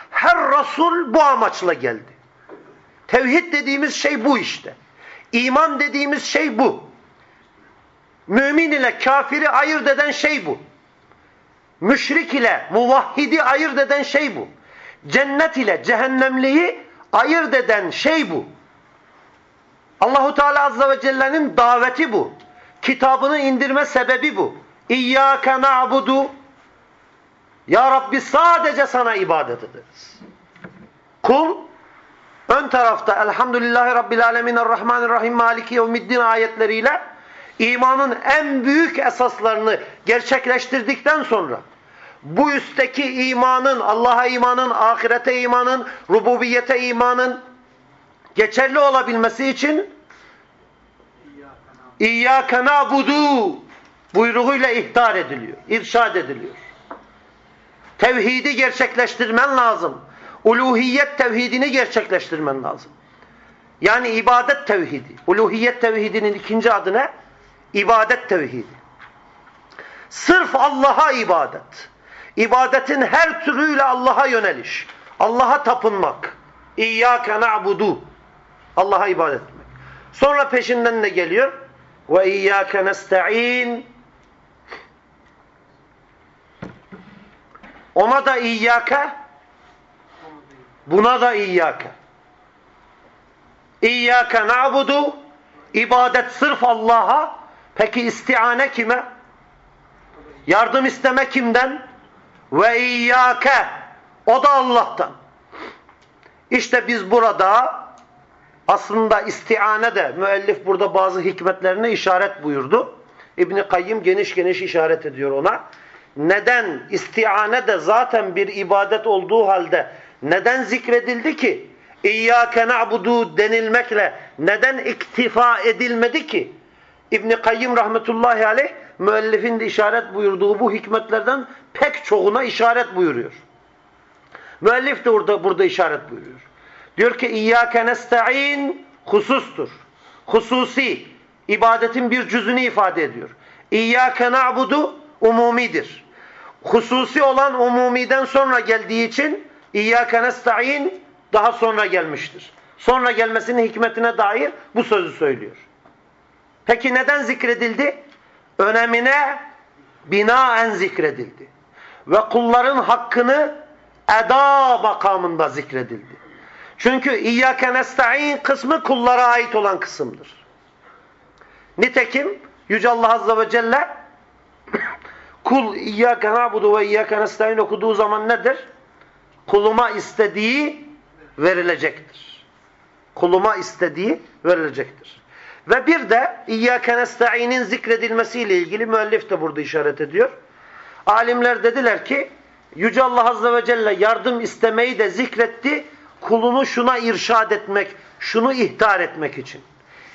Her Resul bu amaçla geldi. Tevhid dediğimiz şey bu işte. İman dediğimiz şey bu. Mümin ile kafiri ayırt eden şey bu. Müşrik ile muvahhidi ayırt eden şey bu. Cennet ile cehennemliği ayırt eden şey bu. Allahu Teala Azze ve Celle'nin daveti bu. Kitabını indirme sebebi bu. İyyâke na'budu Ya Rabbi sadece sana ibadet ederiz. Kul ön tarafta Elhamdülillahi Rabbil Alemin Errahmanirrahim Maliki Yevmiddin ayetleriyle imanın en büyük esaslarını gerçekleştirdikten sonra bu üstteki imanın, Allah'a imanın, ahirete imanın, rububiyete imanın geçerli olabilmesi için İyyâke nâbudu buyruğuyla ihtar ediliyor, irşad ediliyor. Tevhidi gerçekleştirmen lazım. Uluhiyet tevhidini gerçekleştirmen lazım. Yani ibadet tevhidi. Uluhiyet tevhidinin ikinci adı ne? İbadet tevhidi. Sırf Allah'a ibadet. İbadetin her türüyle Allah'a yöneliş. Allah'a tapınmak. İyyâke na'budu. Allah'a ibadet etmek. Sonra peşinden ne geliyor? Ve iyyâke nesta'in. Ona da iyyâke. Buna da iyyâke. İyyâke na'budu. İbadet sırf Allah'a. Peki istiane kime? Yardım isteme kimden? Ve iyyâke. O da Allah'tan. İşte biz burada aslında istiane de müellif burada bazı hikmetlerine işaret buyurdu. İbni Kayyım geniş geniş işaret ediyor ona. Neden istiane de zaten bir ibadet olduğu halde neden zikredildi ki? İyyâke na'budu denilmekle neden iktifa edilmedi ki? İbni Kayyım rahmetullahi aleyh müellifin de işaret buyurduğu bu hikmetlerden pek çoğuna işaret buyuruyor. Müellif de burada, burada işaret buyuruyor. Diyor ki İyyâke nesta'in husustur. Hususi. ibadetin bir cüzünü ifade ediyor. İyyâke na'budu umumidir. Hususi olan umumiden sonra geldiği için İyyâke nesta'in daha sonra gelmiştir. Sonra gelmesinin hikmetine dair bu sözü söylüyor. Peki neden zikredildi? Önemine binaen zikredildi. Ve kulların hakkını eda makamında zikredildi. Çünkü İyyâke nesta'in kısmı kullara ait olan kısımdır. Nitekim Yüce Allah Azze ve Celle (coughs) kul İyyâke na'budu ve İyyâke nesta'in okuduğu zaman nedir? Kuluma istediği verilecektir. Kuluma istediği verilecektir. Ve bir de İyyâke nesta'inin zikredilmesiyle ilgili müellif de burada işaret ediyor. Alimler dediler ki Yüce Allah Azze ve Celle yardım istemeyi de zikretti kulunu şuna irşad etmek, şunu ihtar etmek için.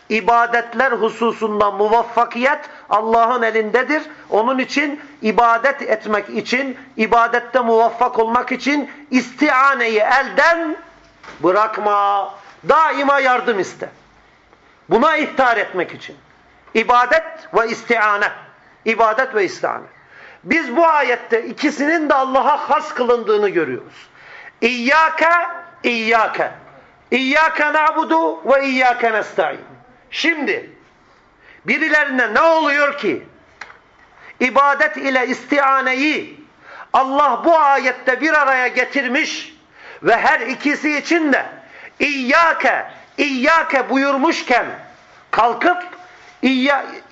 İbadetler hususunda muvaffakiyet Allah'ın elindedir. Onun için ibadet etmek için, ibadette muvaffak olmak için istianeyi elden bırakma. Daima yardım iste. Buna ihtar etmek için. İbadet ve istiane. İbadet ve istiane. Biz bu ayette ikisinin de Allah'a has kılındığını görüyoruz. İyyâke İyyâke. İyyâke na'budu ve iyyâke nesta'in. Şimdi birilerine ne oluyor ki? İbadet ile istianeyi Allah bu ayette bir araya getirmiş ve her ikisi için de İyyâke, İyyâke buyurmuşken kalkıp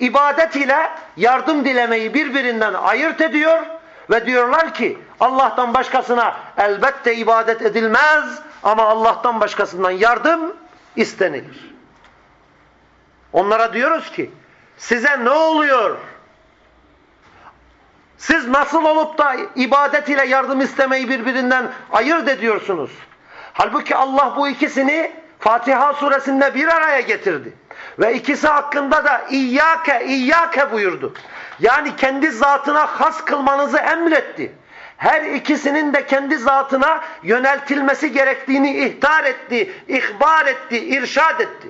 ibadet ile yardım dilemeyi birbirinden ayırt ediyor ve diyorlar ki Allah'tan başkasına elbette ibadet edilmez ama Allah'tan başkasından yardım istenilir. Onlara diyoruz ki size ne oluyor? Siz nasıl olup da ibadet ile yardım istemeyi birbirinden ayırt ediyorsunuz? Halbuki Allah bu ikisini Fatiha suresinde bir araya getirdi. Ve ikisi hakkında da İyyâke, İyyâke buyurdu. Yani kendi zatına has kılmanızı emretti. Her ikisinin de kendi zatına yöneltilmesi gerektiğini ihtar etti, ihbar etti, irşad etti.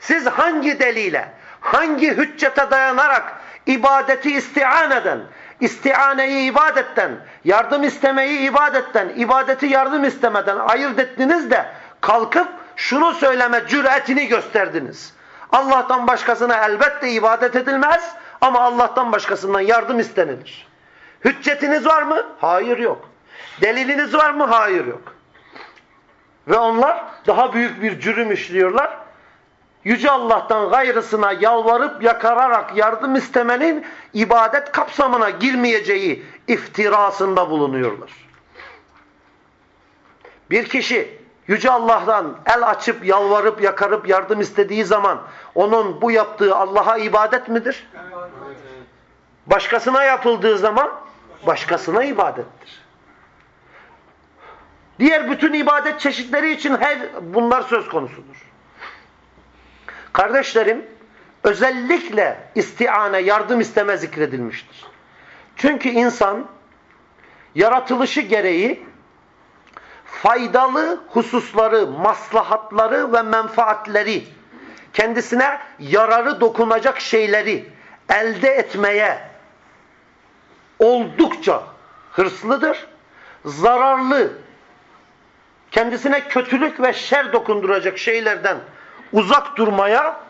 Siz hangi delile, hangi hüccete dayanarak ibadeti isti'an eden, istianeyi ibadetten, yardım istemeyi ibadetten, ibadeti yardım istemeden ayırt ettiniz de kalkıp şunu söyleme cüretini gösterdiniz. Allah'tan başkasına elbette ibadet edilmez ama Allah'tan başkasından yardım istenilir. Hüccetiniz var mı? Hayır yok. Deliliniz var mı? Hayır yok. Ve onlar daha büyük bir cürüm işliyorlar. Yüce Allah'tan gayrısına yalvarıp yakararak yardım istemenin ibadet kapsamına girmeyeceği iftirasında bulunuyorlar. Bir kişi Yüce Allah'tan el açıp yalvarıp yakarıp yardım istediği zaman onun bu yaptığı Allah'a ibadet midir? Başkasına yapıldığı zaman başkasına ibadettir. Diğer bütün ibadet çeşitleri için her bunlar söz konusudur. Kardeşlerim, özellikle istiane, yardım isteme zikredilmiştir. Çünkü insan yaratılışı gereği faydalı hususları, maslahatları ve menfaatleri, kendisine yararı dokunacak şeyleri elde etmeye oldukça hırslıdır. Zararlı, kendisine kötülük ve şer dokunduracak şeylerden uzak durmaya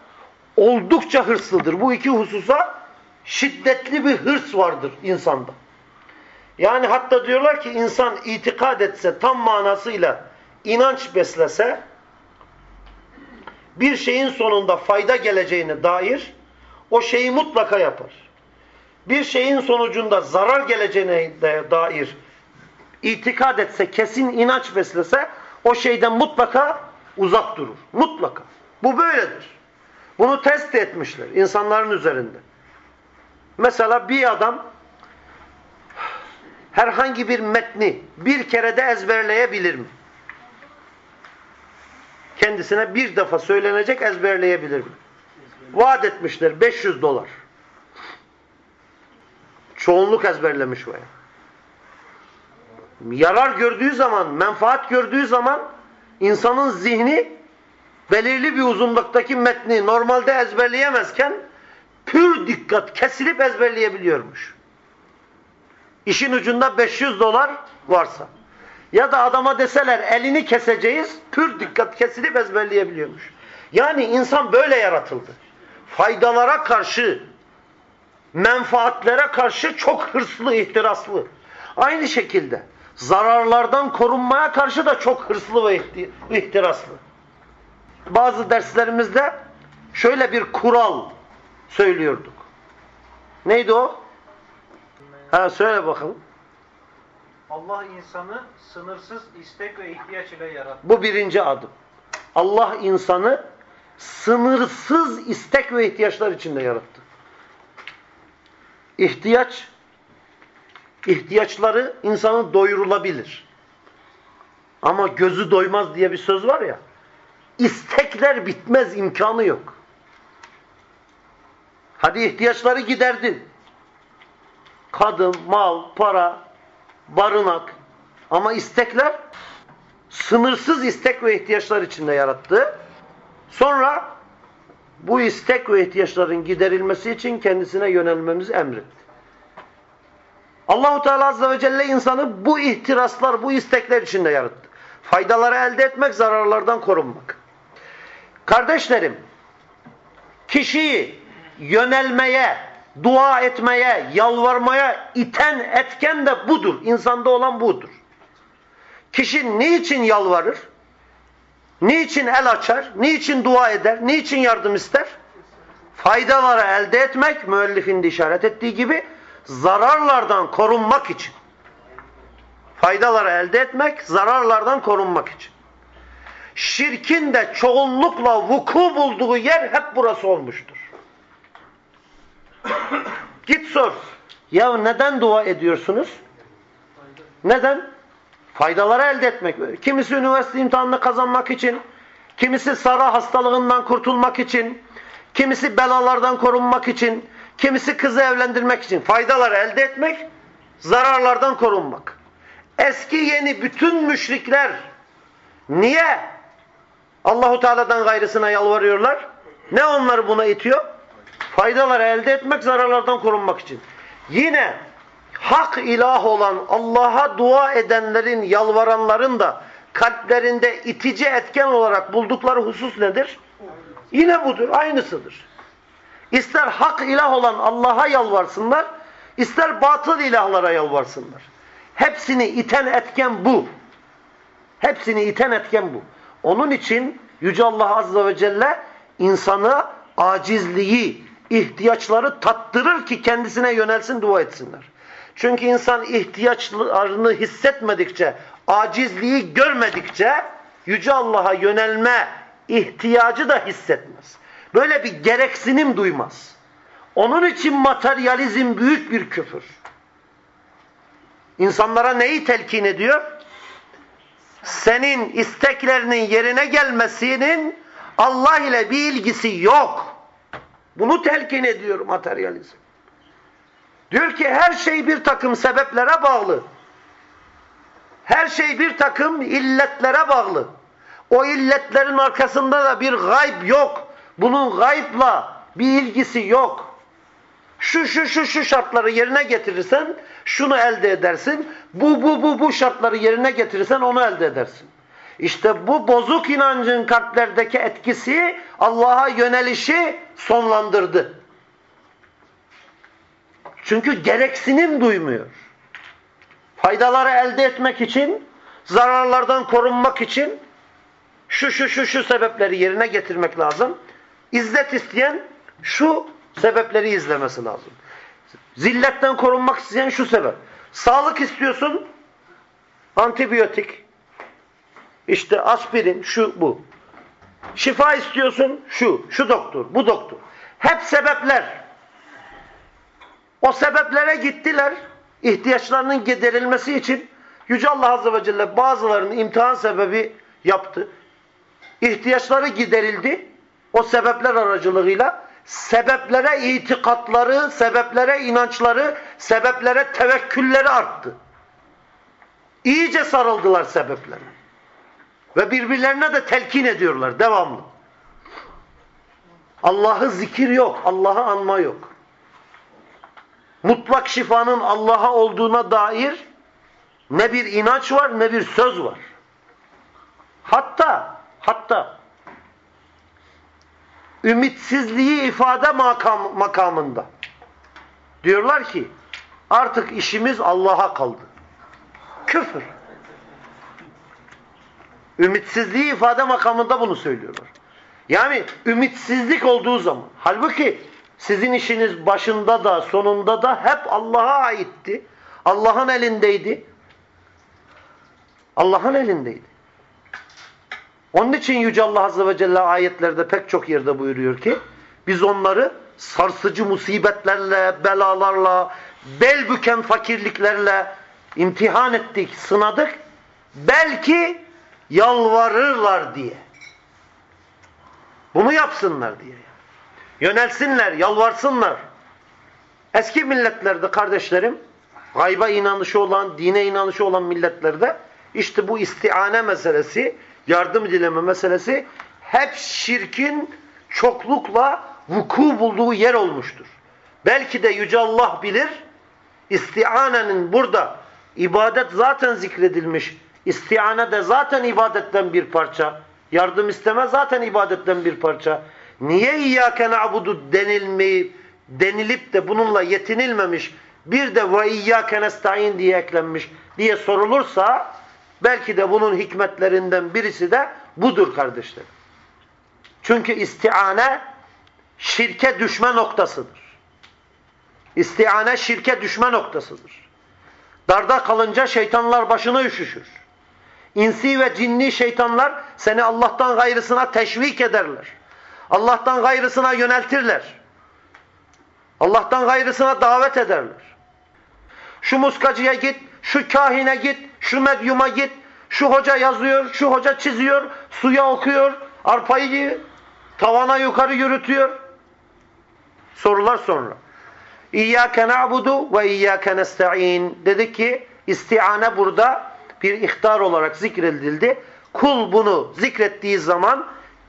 oldukça hırslıdır. Bu iki hususa şiddetli bir hırs vardır insanda. Yani hatta diyorlar ki insan itikad etse tam manasıyla inanç beslese bir şeyin sonunda fayda geleceğine dair o şeyi mutlaka yapar. Bir şeyin sonucunda zarar geleceğine dair itikad etse, kesin inanç beslese o şeyden mutlaka uzak durur. Mutlaka. Bu böyledir. Bunu test etmişler insanların üzerinde. Mesela bir adam herhangi bir metni bir kerede ezberleyebilir mi? Kendisine bir defa söylenecek ezberleyebilir mi? Vaat etmişler 500 dolar. Çoğunluk ezberlemiş veya. Yarar gördüğü zaman, menfaat gördüğü zaman insanın zihni belirli bir uzunluktaki metni normalde ezberleyemezken pür dikkat kesilip ezberleyebiliyormuş. İşin ucunda 500 dolar varsa. Ya da adama deseler elini keseceğiz, pür dikkat kesilip ezberleyebiliyormuş. Yani insan böyle yaratıldı. Faydalara karşı, menfaatlere karşı çok hırslı, ihtiraslı. Aynı şekilde zararlardan korunmaya karşı da çok hırslı ve ihtiraslı. Bazı derslerimizde şöyle bir kural söylüyorduk. Neydi o? Ha söyle bakalım. Allah insanı sınırsız istek ve ihtiyaç ile yarattı. Bu birinci adım. Allah insanı sınırsız istek ve ihtiyaçlar içinde yarattı. İhtiyaç, ihtiyaçları insanın doyurulabilir. Ama gözü doymaz diye bir söz var ya, istekler bitmez imkanı yok. Hadi ihtiyaçları giderdin. Kadın, mal, para, barınak. Ama istekler sınırsız istek ve ihtiyaçlar içinde yarattı. Sonra bu istek ve ihtiyaçların giderilmesi için kendisine yönelmemizi emretti. Allahu Teala Azze ve Celle insanı bu ihtiraslar, bu istekler içinde yarattı. Faydaları elde etmek, zararlardan korunmak. Kardeşlerim, kişiyi yönelmeye, dua etmeye, yalvarmaya iten etken de budur. İnsanda olan budur. Kişi niçin yalvarır? Niçin el açar? Niçin dua eder? Niçin yardım ister? Faydaları elde etmek, müellifin de işaret ettiği gibi, zararlardan korunmak için. Faydaları elde etmek, zararlardan korunmak için. Şirkin de çoğunlukla vuku bulduğu yer hep burası olmuştur. Git sor. Ya neden dua ediyorsunuz? Neden? Faydaları elde etmek. Kimisi üniversite imtihanını kazanmak için, kimisi sara hastalığından kurtulmak için, kimisi belalardan korunmak için, kimisi kızı evlendirmek için. Faydaları elde etmek, zararlardan korunmak. Eski yeni bütün müşrikler niye Allahu Teala'dan gayrısına yalvarıyorlar? Ne onları buna itiyor? Faydaları elde etmek, zararlardan korunmak için. Yine hak ilah olan Allah'a dua edenlerin, yalvaranların da kalplerinde itici etken olarak buldukları husus nedir? Yine budur, aynısıdır. İster hak ilah olan Allah'a yalvarsınlar, ister batıl ilahlara yalvarsınlar. Hepsini iten etken bu. Hepsini iten etken bu. Onun için Yüce Allah Azze ve Celle insana acizliği, ihtiyaçları tattırır ki kendisine yönelsin dua etsinler. Çünkü insan ihtiyaçlarını hissetmedikçe, acizliği görmedikçe Yüce Allah'a yönelme ihtiyacı da hissetmez. Böyle bir gereksinim duymaz. Onun için materyalizm büyük bir küfür. İnsanlara neyi telkin ediyor? Senin isteklerinin yerine gelmesinin Allah ile bir ilgisi yok. Bunu telkin ediyor materyalizm. Diyor ki her şey bir takım sebeplere bağlı. Her şey bir takım illetlere bağlı. O illetlerin arkasında da bir gayb yok. Bunun gaybla bir ilgisi yok. Şu şu şu şu şartları yerine getirirsen şunu elde edersin. Bu bu bu bu şartları yerine getirirsen onu elde edersin. İşte bu bozuk inancın kalplerdeki etkisi Allah'a yönelişi sonlandırdı. Çünkü gereksinim duymuyor. Faydaları elde etmek için, zararlardan korunmak için şu şu şu şu sebepleri yerine getirmek lazım. İzzet isteyen şu sebepleri izlemesi lazım. Zilletten korunmak isteyen şu sebep. Sağlık istiyorsun, antibiyotik, işte aspirin, şu bu. Şifa istiyorsun, şu, şu doktor, bu doktor. Hep sebepler. O sebeplere gittiler. ihtiyaçlarının giderilmesi için Yüce Allah Azze ve Celle bazılarını imtihan sebebi yaptı. İhtiyaçları giderildi. O sebepler aracılığıyla sebeplere itikatları, sebeplere inançları, sebeplere tevekkülleri arttı. İyice sarıldılar sebeplere. Ve birbirlerine de telkin ediyorlar devamlı. Allah'ı zikir yok, Allah'ı anma yok. Mutlak şifanın Allah'a olduğuna dair ne bir inanç var ne bir söz var. Hatta hatta ümitsizliği ifade makam, makamında diyorlar ki artık işimiz Allah'a kaldı. Küfür. Ümitsizliği ifade makamında bunu söylüyorlar. Yani ümitsizlik olduğu zaman halbuki sizin işiniz başında da sonunda da hep Allah'a aitti. Allah'ın elindeydi. Allah'ın elindeydi. Onun için Yüce Allah Azze ve Celle ayetlerde pek çok yerde buyuruyor ki biz onları sarsıcı musibetlerle, belalarla, bel büken fakirliklerle imtihan ettik, sınadık. Belki yalvarırlar diye. Bunu yapsınlar diye. Yönelsinler, yalvarsınlar. Eski milletlerde kardeşlerim, gayba inanışı olan, dine inanışı olan milletlerde işte bu istiane meselesi, yardım dileme meselesi hep şirkin çoklukla vuku bulduğu yer olmuştur. Belki de Yüce Allah bilir, istianenin burada ibadet zaten zikredilmiş, istiane de zaten ibadetten bir parça, yardım isteme zaten ibadetten bir parça. Niye İyyâke na'budu denilmeyi, denilip de bununla yetinilmemiş, bir de ve İyyâke nesta'in diye eklenmiş diye sorulursa, belki de bunun hikmetlerinden birisi de budur kardeşler. Çünkü istiane şirke düşme noktasıdır. İstiane şirke düşme noktasıdır. Darda kalınca şeytanlar başına üşüşür. İnsi ve cinni şeytanlar seni Allah'tan gayrısına teşvik ederler. Allah'tan gayrısına yöneltirler. Allah'tan gayrısına davet ederler. şu muskacıya git, şu kahine git, şu medyuma git, şu hoca yazıyor, şu hoca çiziyor, suya okuyor, arpayı tavana yukarı yürütüyor. Sorular sonra. İyyâke na'budu ve iyyâke nesta'in. Dedi ki istiane burada bir ihtar olarak zikredildi. Kul bunu zikrettiği zaman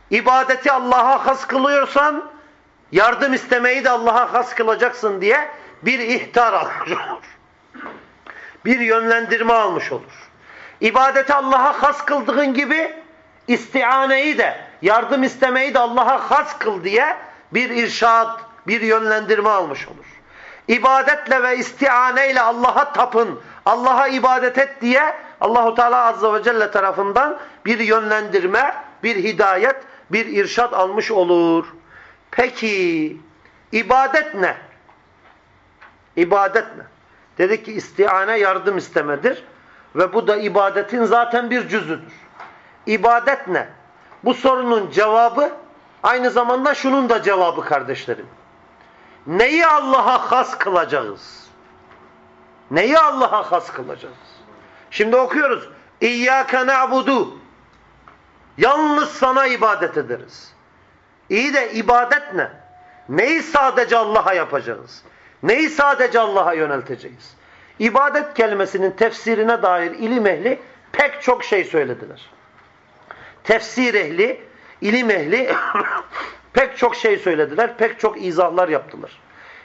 ibadeti Allah'a has kılıyorsan yardım istemeyi de Allah'a has kılacaksın diye bir ihtar almış olur. Bir yönlendirme almış olur. İbadeti Allah'a has kıldığın gibi istianeyi de yardım istemeyi de Allah'a has kıl diye bir irşad, bir yönlendirme almış olur. İbadetle ve istianeyle Allah'a tapın, Allah'a ibadet et diye Allahu Teala azze ve celle tarafından bir yönlendirme, bir hidayet, bir irşad almış olur. Peki ibadet ne? İbadet ne? Dedik ki istiane yardım istemedir ve bu da ibadetin zaten bir cüzüdür. İbadet ne? Bu sorunun cevabı aynı zamanda şunun da cevabı kardeşlerim. Neyi Allah'a has kılacağız? Neyi Allah'a has kılacağız? Şimdi okuyoruz. İyyâke na'budu. Yalnız sana ibadet ederiz. İyi de ibadet ne? Neyi sadece Allah'a yapacağız? Neyi sadece Allah'a yönelteceğiz? İbadet kelimesinin tefsirine dair ilim ehli pek çok şey söylediler. Tefsir ehli, ilim ehli (coughs) pek çok şey söylediler, pek çok izahlar yaptılar.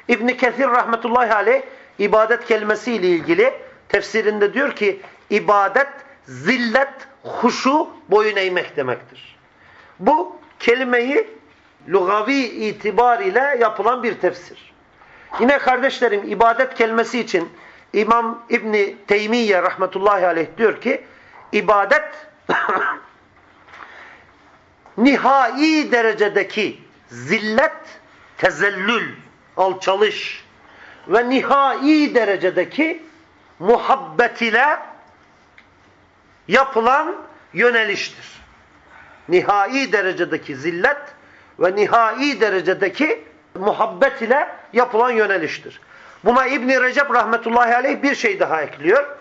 İbn Kesir rahmetullahi aleyh ibadet kelimesiyle ilgili tefsirinde diyor ki ibadet zillet, huşu, boyun eğmek demektir. Bu kelimeyi lugavi itibariyle yapılan bir tefsir. Yine kardeşlerim ibadet kelimesi için İmam İbni Teymiye rahmetullahi aleyh diyor ki ibadet (coughs) nihai derecedeki zillet, tezellül, alçalış ve nihai derecedeki muhabbet ile yapılan yöneliştir. Nihai derecedeki zillet ve nihai derecedeki muhabbet ile yapılan yöneliştir. Buna İbn Recep rahmetullahi aleyh bir şey daha ekliyor.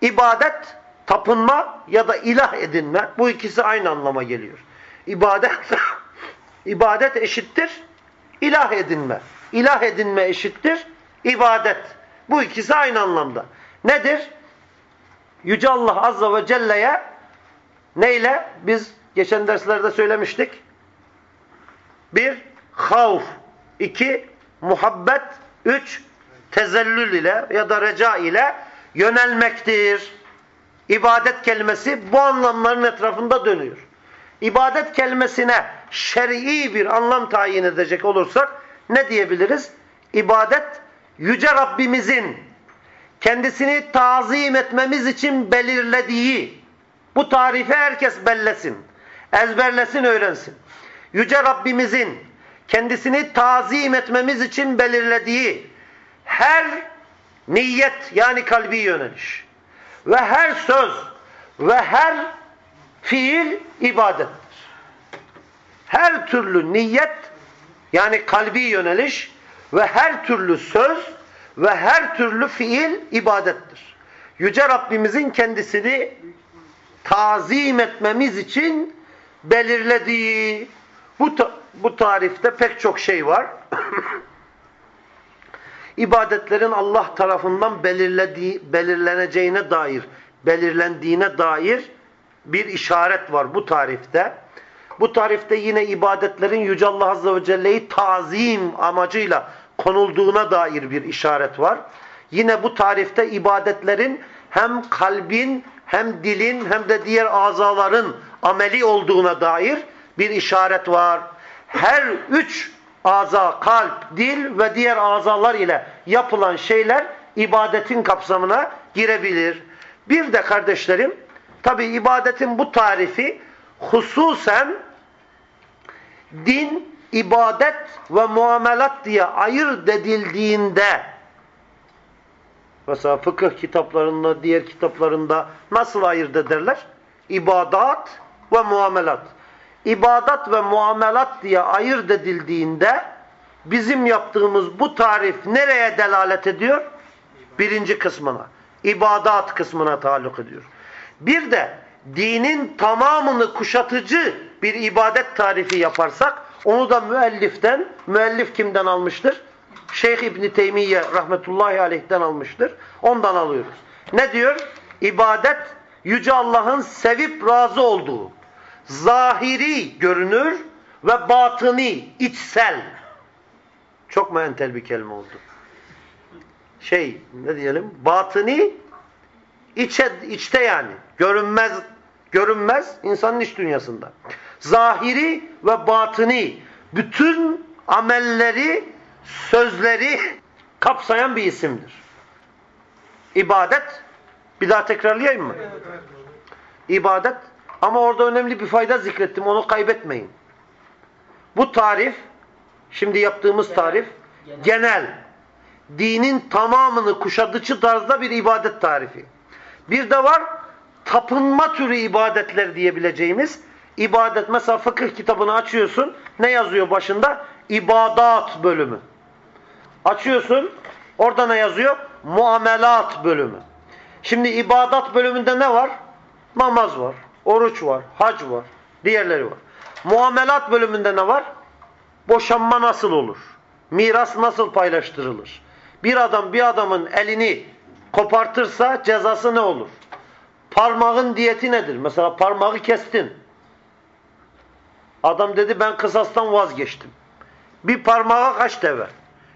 İbadet, tapınma ya da ilah edinme bu ikisi aynı anlama geliyor. İbadet (laughs) ibadet eşittir ilah edinme. İlah edinme eşittir ibadet. Bu ikisi aynı anlamda. Nedir? Yüce Allah Azza ve Celle'ye neyle? Biz geçen derslerde söylemiştik. Bir, havf. iki muhabbet. Üç, tezellül ile ya da reca ile yönelmektir. İbadet kelimesi bu anlamların etrafında dönüyor. İbadet kelimesine şer'i bir anlam tayin edecek olursak ne diyebiliriz? İbadet yüce Rabbimizin kendisini tazim etmemiz için belirlediği bu tarifi herkes bellesin, ezberlesin, öğrensin. Yüce Rabbimizin kendisini tazim etmemiz için belirlediği her niyet yani kalbi yöneliş ve her söz ve her fiil ibadettir. Her türlü niyet yani kalbi yöneliş ve her türlü söz ve her türlü fiil ibadettir. Yüce Rabbimizin kendisini tazim etmemiz için belirlediği bu, ta bu tarifte pek çok şey var. (coughs) İbadetlerin Allah tarafından belirlediği, belirleneceğine dair, belirlendiğine dair bir işaret var bu tarifte. Bu tarifte yine ibadetlerin Yüce Allah Azze ve Celle'yi tazim amacıyla konulduğuna dair bir işaret var. Yine bu tarifte ibadetlerin hem kalbin hem dilin hem de diğer azaların ameli olduğuna dair bir işaret var. Her üç aza, kalp, dil ve diğer azalar ile yapılan şeyler ibadetin kapsamına girebilir. Bir de kardeşlerim, tabi ibadetin bu tarifi hususen din, ibadet ve muamelat diye ayırt edildiğinde mesela fıkıh kitaplarında, diğer kitaplarında nasıl ayırt ederler? İbadat ve muamelat. İbadat ve muamelat diye ayırt edildiğinde bizim yaptığımız bu tarif nereye delalet ediyor? birinci kısmına. ibadat kısmına taluk ediyor. Bir de dinin tamamını kuşatıcı bir ibadet tarifi yaparsak onu da müelliften, müellif kimden almıştır? Şeyh İbni Teymiye rahmetullahi aleyh'ten almıştır. Ondan alıyoruz. Ne diyor? İbadet Yüce Allah'ın sevip razı olduğu zahiri görünür ve batıni, içsel. Çok mu entel bir kelime oldu? Şey, ne diyelim? Batıni, içe, içte yani. Görünmez, görünmez insanın iç dünyasında. Zahiri ve batıni, bütün amelleri, sözleri kapsayan bir isimdir. İbadet, bir daha tekrarlayayım mı? İbadet, ama orada önemli bir fayda zikrettim, onu kaybetmeyin. Bu tarif, şimdi yaptığımız tarif, genel, dinin tamamını kuşatıcı tarzda bir ibadet tarifi. Bir de var, tapınma türü ibadetler diyebileceğimiz ibadet. Mesela fıkıh kitabını açıyorsun, ne yazıyor başında? İbadat bölümü. Açıyorsun, orada ne yazıyor? Muamelat bölümü. Şimdi ibadat bölümünde ne var? Namaz var, oruç var, hac var, diğerleri var. Muamelat bölümünde ne var? Boşanma nasıl olur? Miras nasıl paylaştırılır? Bir adam bir adamın elini kopartırsa cezası ne olur? Parmağın diyeti nedir? Mesela parmağı kestin. Adam dedi ben kısastan vazgeçtim. Bir parmağa kaç deve?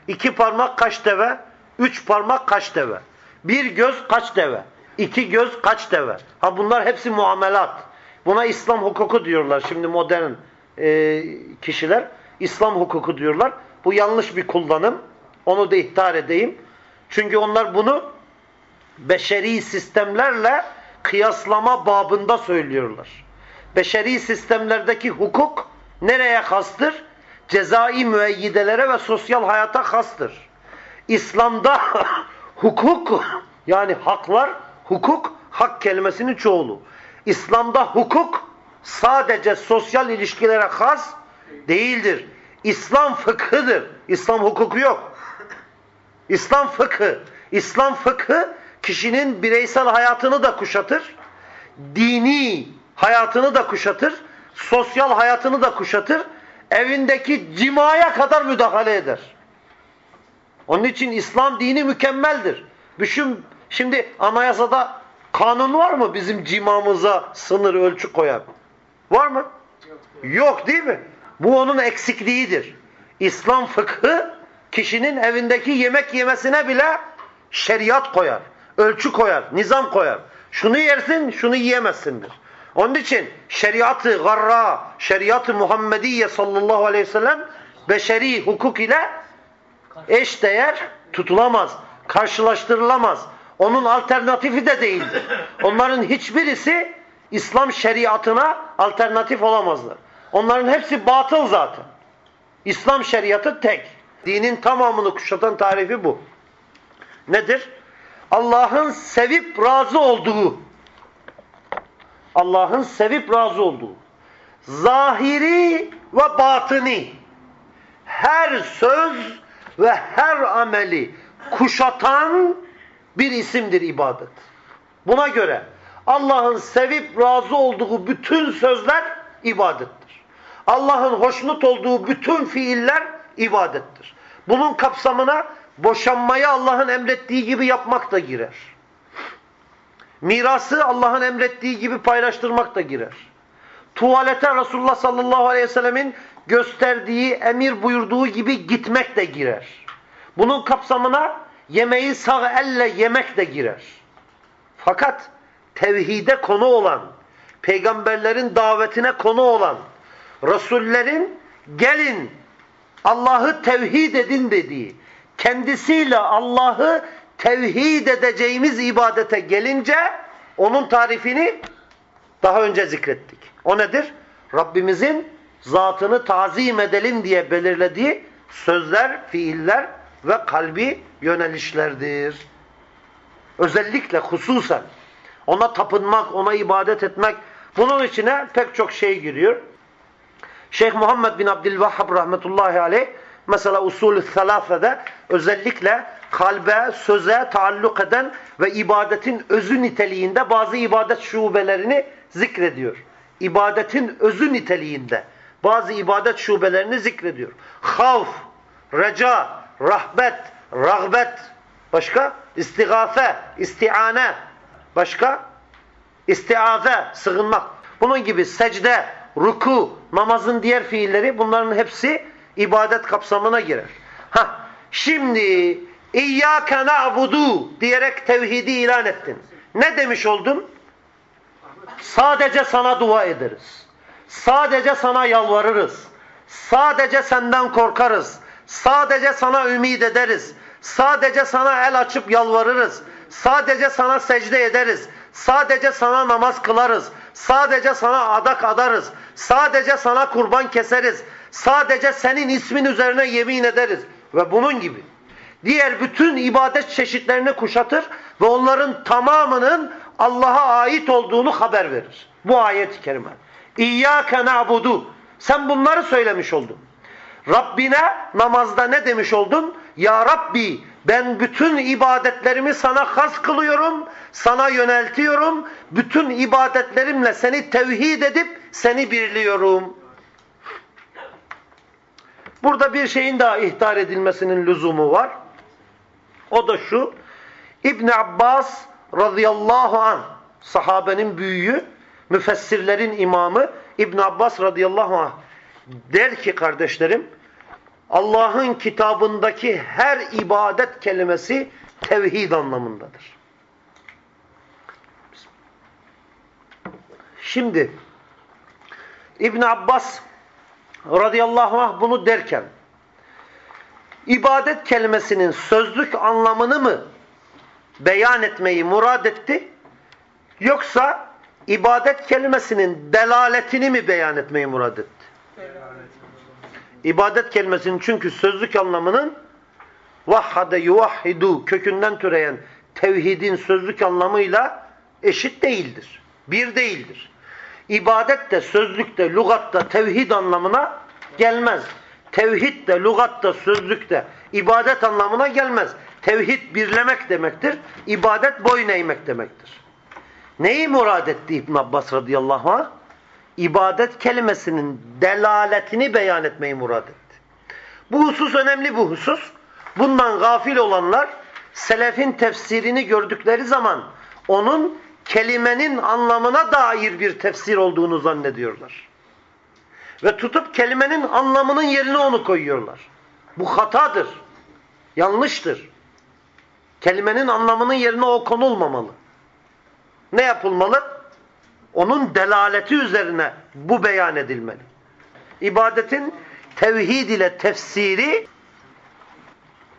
İki parmak kaç deve? Üç parmak kaç deve? Bir göz kaç deve? İki göz kaç deve? Ha bunlar hepsi muamelat. Buna İslam hukuku diyorlar. Şimdi modern e, kişiler İslam hukuku diyorlar. Bu yanlış bir kullanım. Onu da ihtar edeyim. Çünkü onlar bunu beşeri sistemlerle kıyaslama babında söylüyorlar. Beşeri sistemlerdeki hukuk nereye kastır? Cezai müeyyidelere ve sosyal hayata kastır. İslam'da (laughs) hukuk yani haklar, hukuk hak kelimesinin çoğulu. İslam'da hukuk sadece sosyal ilişkilere has değildir. İslam fıkhıdır. İslam hukuku yok. İslam fıkhı. İslam fıkhı kişinin bireysel hayatını da kuşatır. Dini hayatını da kuşatır. Sosyal hayatını da kuşatır. Evindeki cimaya kadar müdahale eder. Onun için İslam dini mükemmeldir. Düşün, şimdi anayasada kanun var mı bizim cimamıza sınır ölçü koyan? Var mı? Yok, değil mi? Bu onun eksikliğidir. İslam fıkhı kişinin evindeki yemek yemesine bile şeriat koyar. Ölçü koyar, nizam koyar. Şunu yersin, şunu yiyemezsindir. Onun için şeriatı garra, şeriatı Muhammediye sallallahu aleyhi ve sellem beşeri hukuk ile eş değer tutulamaz, karşılaştırılamaz. Onun alternatifi de değildir. Onların hiçbirisi İslam şeriatına alternatif olamazlar. Onların hepsi batıl zaten. İslam şeriatı tek. Dinin tamamını kuşatan tarifi bu. Nedir? Allah'ın sevip razı olduğu Allah'ın sevip razı olduğu zahiri ve batini her söz ve her ameli kuşatan bir isimdir ibadet. Buna göre Allah'ın sevip razı olduğu bütün sözler ibadettir. Allah'ın hoşnut olduğu bütün fiiller ibadettir. Bunun kapsamına boşanmayı Allah'ın emrettiği gibi yapmak da girer. Mirası Allah'ın emrettiği gibi paylaştırmak da girer. Tuvalete Resulullah sallallahu aleyhi ve sellemin gösterdiği, emir buyurduğu gibi gitmek de girer. Bunun kapsamına yemeği sağ elle yemek de girer. Fakat tevhide konu olan, peygamberlerin davetine konu olan, Resullerin gelin Allah'ı tevhid edin dediği, kendisiyle Allah'ı tevhid edeceğimiz ibadete gelince onun tarifini daha önce zikrettik. O nedir? Rabbimizin zatını tazim edelim diye belirlediği sözler, fiiller ve kalbi yönelişlerdir. Özellikle hususen ona tapınmak, ona ibadet etmek bunun içine pek çok şey giriyor. Şeyh Muhammed bin Abdülvahhab rahmetullahi aleyh mesela usulü selafede özellikle kalbe, söze taalluk eden ve ibadetin özü niteliğinde bazı ibadet şubelerini zikrediyor. İbadetin özü niteliğinde bazı ibadet şubelerini zikrediyor. Havf, reca, rahbet, rağbet, başka? İstigâfe, isti'ane, başka? İstiaze, sığınmak. Bunun gibi secde, ruku, namazın diğer fiilleri bunların hepsi ibadet kapsamına girer. Ha, şimdi İyyâke na'budu diyerek tevhidi ilan ettin. Ne demiş oldun? Sadece sana dua ederiz. Sadece sana yalvarırız. Sadece senden korkarız. Sadece sana ümit ederiz. Sadece sana el açıp yalvarırız. Sadece sana secde ederiz. Sadece sana namaz kılarız. Sadece sana adak adarız. Sadece sana kurban keseriz. Sadece senin ismin üzerine yemin ederiz. Ve bunun gibi. Diğer bütün ibadet çeşitlerini kuşatır ve onların tamamının Allah'a ait olduğunu haber verir. Bu ayet-i kerime. İyyâke na'budu. Sen bunları söylemiş oldun. Rabbine namazda ne demiş oldun? Ya Rabbi ben bütün ibadetlerimi sana has kılıyorum, sana yöneltiyorum. Bütün ibadetlerimle seni tevhid edip seni birliyorum. Burada bir şeyin daha ihtar edilmesinin lüzumu var. O da şu. İbn Abbas radıyallahu an sahabenin büyüğü, müfessirlerin imamı İbn Abbas radıyallahu anh der ki kardeşlerim Allah'ın kitabındaki her ibadet kelimesi tevhid anlamındadır. Şimdi İbn Abbas radıyallahu anh bunu derken ibadet kelimesinin sözlük anlamını mı beyan etmeyi murad etti yoksa ibadet kelimesinin delaletini mi beyan etmeyi murad etti? İbadet kelimesinin çünkü sözlük anlamının vahhade yuvahhidu kökünden türeyen tevhidin sözlük anlamıyla eşit değildir. Bir değildir. İbadet de sözlükte, lugatta tevhid anlamına gelmez. Tevhid de, lugatta, sözlükte ibadet anlamına gelmez. Tevhid birlemek demektir. İbadet boyun eğmek demektir. Neyi murad etti İbn Abbas radıyallahu anh? ibadet kelimesinin delaletini beyan etmeyi murad etti. Bu husus önemli bu husus. Bundan gafil olanlar selefin tefsirini gördükleri zaman onun kelimenin anlamına dair bir tefsir olduğunu zannediyorlar. Ve tutup kelimenin anlamının yerine onu koyuyorlar. Bu hatadır. Yanlıştır. Kelimenin anlamının yerine o konulmamalı. Ne yapılmalı? Onun delaleti üzerine bu beyan edilmeli. İbadetin tevhid ile tefsiri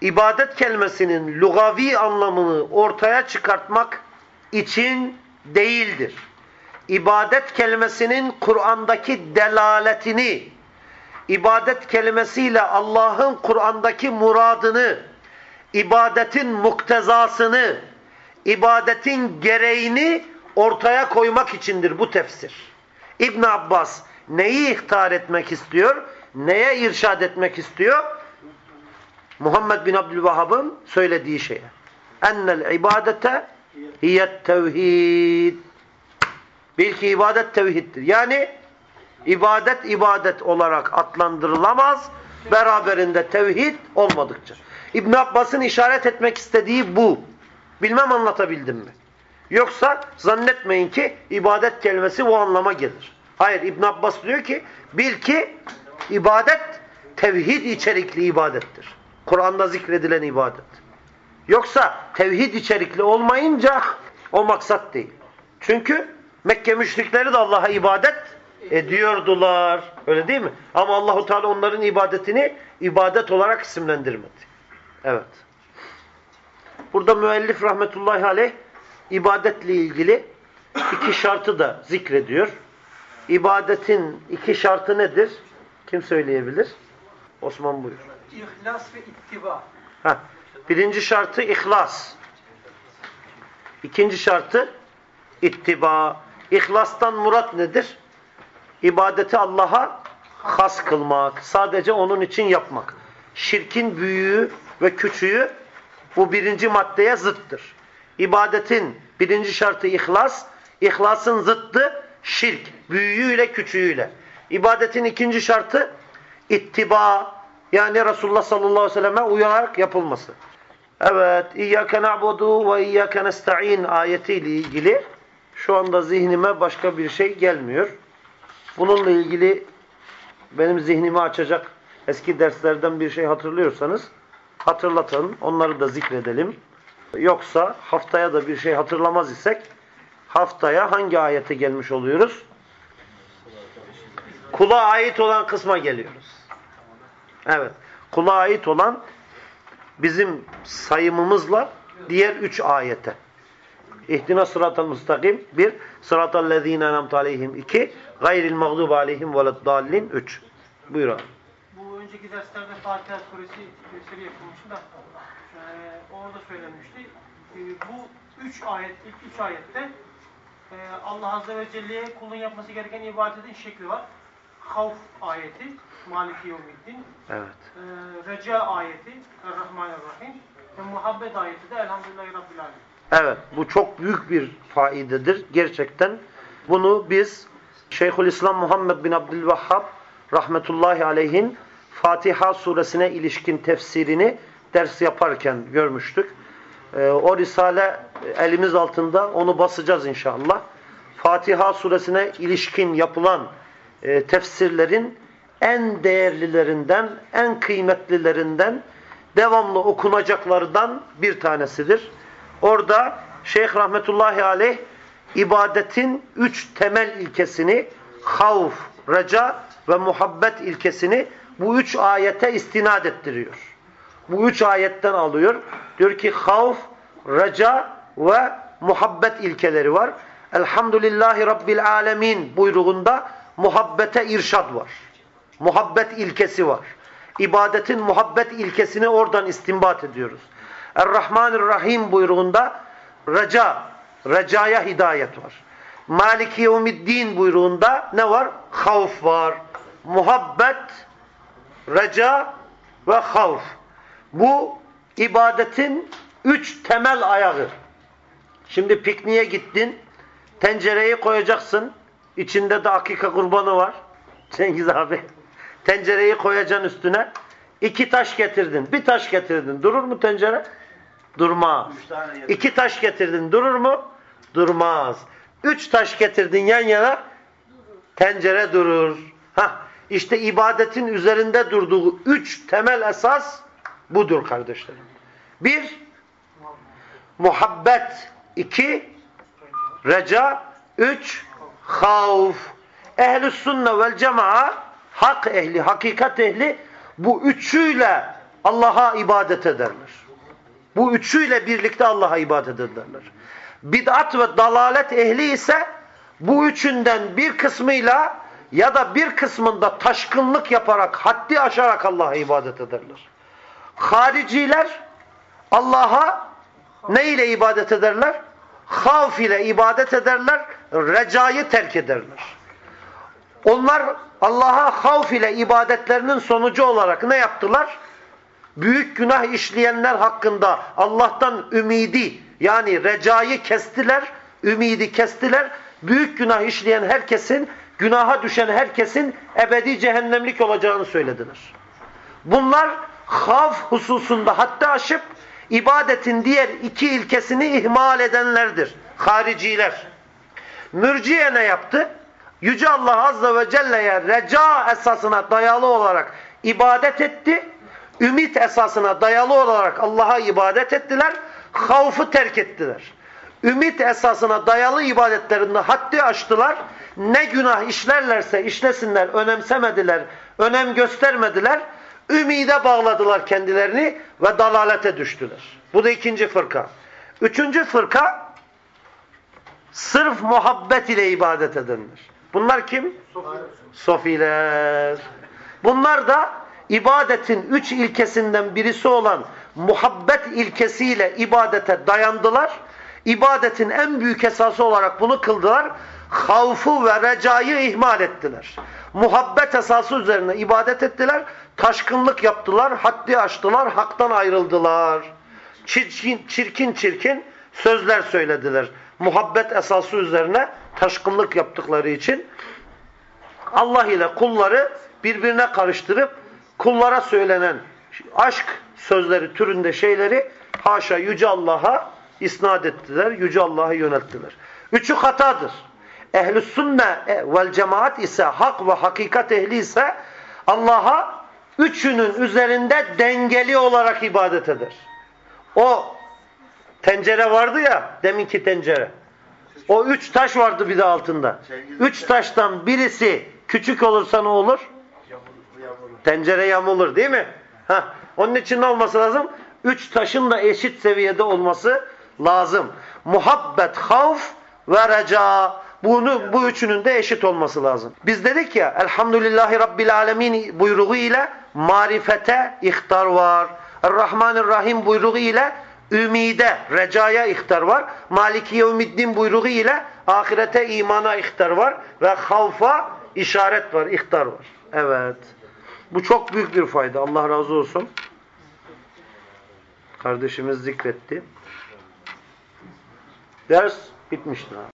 ibadet kelimesinin lugavi anlamını ortaya çıkartmak için değildir. İbadet kelimesinin Kur'an'daki delaletini, ibadet kelimesiyle Allah'ın Kur'an'daki muradını, ibadetin muktezasını, ibadetin gereğini ortaya koymak içindir bu tefsir. İbn Abbas neyi ihtar etmek istiyor? Neye irşad etmek istiyor? Muhammed bin Abdülvahhab'ın söylediği şeye. Ennel ibadete hiyet tevhid. Bil ki ibadet tevhiddir. Yani ibadet ibadet olarak adlandırılamaz. Beraberinde tevhid olmadıkça. İbn Abbas'ın işaret etmek istediği bu. Bilmem anlatabildim mi? Yoksa zannetmeyin ki ibadet kelimesi bu anlama gelir. Hayır İbn Abbas diyor ki bil ki ibadet tevhid içerikli ibadettir. Kur'an'da zikredilen ibadet. Yoksa tevhid içerikli olmayınca o maksat değil. Çünkü Mekke müşrikleri de Allah'a ibadet ediyordular. Öyle değil mi? Ama Allahu Teala onların ibadetini ibadet olarak isimlendirmedi. Evet. Burada müellif rahmetullahi aleyh ibadetle ilgili iki şartı da zikrediyor. İbadetin iki şartı nedir? Kim söyleyebilir? Osman buyur. İhlas ve ittiba. Heh. Birinci şartı ihlas. İkinci şartı ittiba. İhlastan murat nedir? İbadeti Allah'a has kılmak. Sadece onun için yapmak. Şirkin büyüğü ve küçüğü Bu birinci maddeye zıttır. İbadetin birinci şartı ihlas, ihlasın zıttı şirk, büyüğüyle küçüğüyle. İbadetin ikinci şartı ittiba, yani Resulullah sallallahu aleyhi ve selleme uyarak yapılması. Evet, İyyâke na'budu ve İyyâke nesta'in ayetiyle ilgili şu anda zihnime başka bir şey gelmiyor. Bununla ilgili benim zihnimi açacak eski derslerden bir şey hatırlıyorsanız hatırlatın, onları da zikredelim. Yoksa haftaya da bir şey hatırlamaz isek haftaya hangi ayete gelmiş oluyoruz? Kula ait olan kısma geliyoruz. Evet. Kula ait olan bizim sayımımızla diğer üç ayete. İhtina sıratal mustakim. Bir, sıratal lezine enemte aleyhim. İki, gayril mağdub aleyhim veleddallin. Üç. Buyur abi. Bu önceki derslerde Fatiha suresi tefsiri yapılmıştı da orada söylenmişti. Bu üç ayet, ilk üç ayette Allah Azze ve Celle'ye kulun yapması gereken ibadetin şekli var. Havf ayeti, Maliki Yevmiddin, Evet. e, Reca ayeti, Errahmanirrahim ve Muhabbet ayeti de Elhamdülillahi Rabbil Alemin. Evet. Bu çok büyük bir faidedir. Gerçekten bunu biz Şeyhülislam Muhammed bin Abdülvahhab rahmetullahi aleyhin Fatiha suresine ilişkin tefsirini ders yaparken görmüştük. Ee, o risale elimiz altında onu basacağız inşallah. Fatiha suresine ilişkin yapılan e, tefsirlerin en değerlilerinden, en kıymetlilerinden, devamlı okunacaklardan bir tanesidir. Orada Şeyh Rahmetullahi Aleyh ibadetin üç temel ilkesini havf, reca ve muhabbet ilkesini bu üç ayete istinad ettiriyor. Bu üç ayetten alıyor. Diyor ki havf, reca ve muhabbet ilkeleri var. Elhamdülillahi Rabbil alemin buyruğunda muhabbete irşad var. Muhabbet ilkesi var. İbadetin muhabbet ilkesini oradan istinbat ediyoruz. Er-Rahmanir-Rahim buyruğunda reca, recaya hidayet var. Maliki Yevmiddin buyruğunda ne var? Havf var. Muhabbet, reca ve havf. Bu ibadetin üç temel ayağı. Şimdi pikniğe gittin, tencereyi koyacaksın, içinde de akika kurbanı var. (laughs) Cengiz abi. Tencereyi koyacaksın üstüne. İki taş getirdin, bir taş getirdin. Durur mu tencere? Durmaz. İki taş getirdin, durur mu? Durmaz. Üç taş getirdin yan yana, tencere durur. Hah, işte ibadetin üzerinde durduğu üç temel esas budur kardeşlerim. Bir, muhabbet. iki reca. Üç, havf. Ehl-i sünne vel cema'a hak ehli, hakikat ehli bu üçüyle Allah'a ibadet ederler. Bu üçüyle birlikte Allah'a ibadet ederler. Bid'at ve dalalet ehli ise bu üçünden bir kısmıyla ya da bir kısmında taşkınlık yaparak, haddi aşarak Allah'a ibadet ederler. Hariciler Allah'a ne ile ibadet ederler? Havf ile ibadet ederler, recayı terk ederler. Onlar Allah'a havf ile ibadetlerinin sonucu olarak ne yaptılar? Büyük günah işleyenler hakkında Allah'tan ümidi yani recayı kestiler, ümidi kestiler. Büyük günah işleyen herkesin, günaha düşen herkesin ebedi cehennemlik olacağını söylediler. Bunlar havf hususunda hatta aşıp ibadetin diğer iki ilkesini ihmal edenlerdir. Hariciler. Mürciye ne yaptı? Yüce Allah Azze ve Celle'ye reca esasına dayalı olarak ibadet etti. Ümit esasına dayalı olarak Allah'a ibadet ettiler. Havfı terk ettiler. Ümit esasına dayalı ibadetlerinde haddi aştılar. Ne günah işlerlerse işlesinler önemsemediler, önem göstermediler. Ümide bağladılar kendilerini ve dalalete düştüler. Bu da ikinci fırka. Üçüncü fırka sırf muhabbet ile ibadet edenler. Bunlar kim? Sofiler. Bunlar da ibadetin üç ilkesinden birisi olan muhabbet ilkesiyle ibadete dayandılar. İbadetin en büyük esası olarak bunu kıldılar. Havfu ve recayı ihmal ettiler. Muhabbet esası üzerine ibadet ettiler. Taşkınlık yaptılar, haddi aştılar, haktan ayrıldılar. çirkin çirkin, çirkin sözler söylediler. Muhabbet esası üzerine taşkınlık yaptıkları için Allah ile kulları birbirine karıştırıp kullara söylenen aşk sözleri türünde şeyleri haşa yüce Allah'a isnat ettiler. Yüce Allah'a yönelttiler. Üçü hatadır. Ehl-i sünne vel cemaat ise hak ve hakikat ehli ise Allah'a üçünün üzerinde dengeli olarak ibadet eder. O tencere vardı ya deminki tencere. O üç taş vardı bir de altında. Üç taştan birisi küçük olursa ne olur? Tencere yamulur değil mi? Heh. Onun için ne olması lazım? Üç taşın da eşit seviyede olması lazım. Muhabbet, havf ve reca. Bunu, bu üçünün de eşit olması lazım. Biz dedik ya Elhamdülillahi Rabbil Alemin buyruğu ile marifete ihtar var. Rahmanirrahim buyruğu ile ümide, recaya ihtar var. Maliki Yevmiddin buyruğu ile ahirete imana ihtar var. Ve havfa işaret var, ihtar var. Evet. Bu çok büyük bir fayda. Allah razı olsun. Kardeşimiz zikretti. Ders bitmiştir.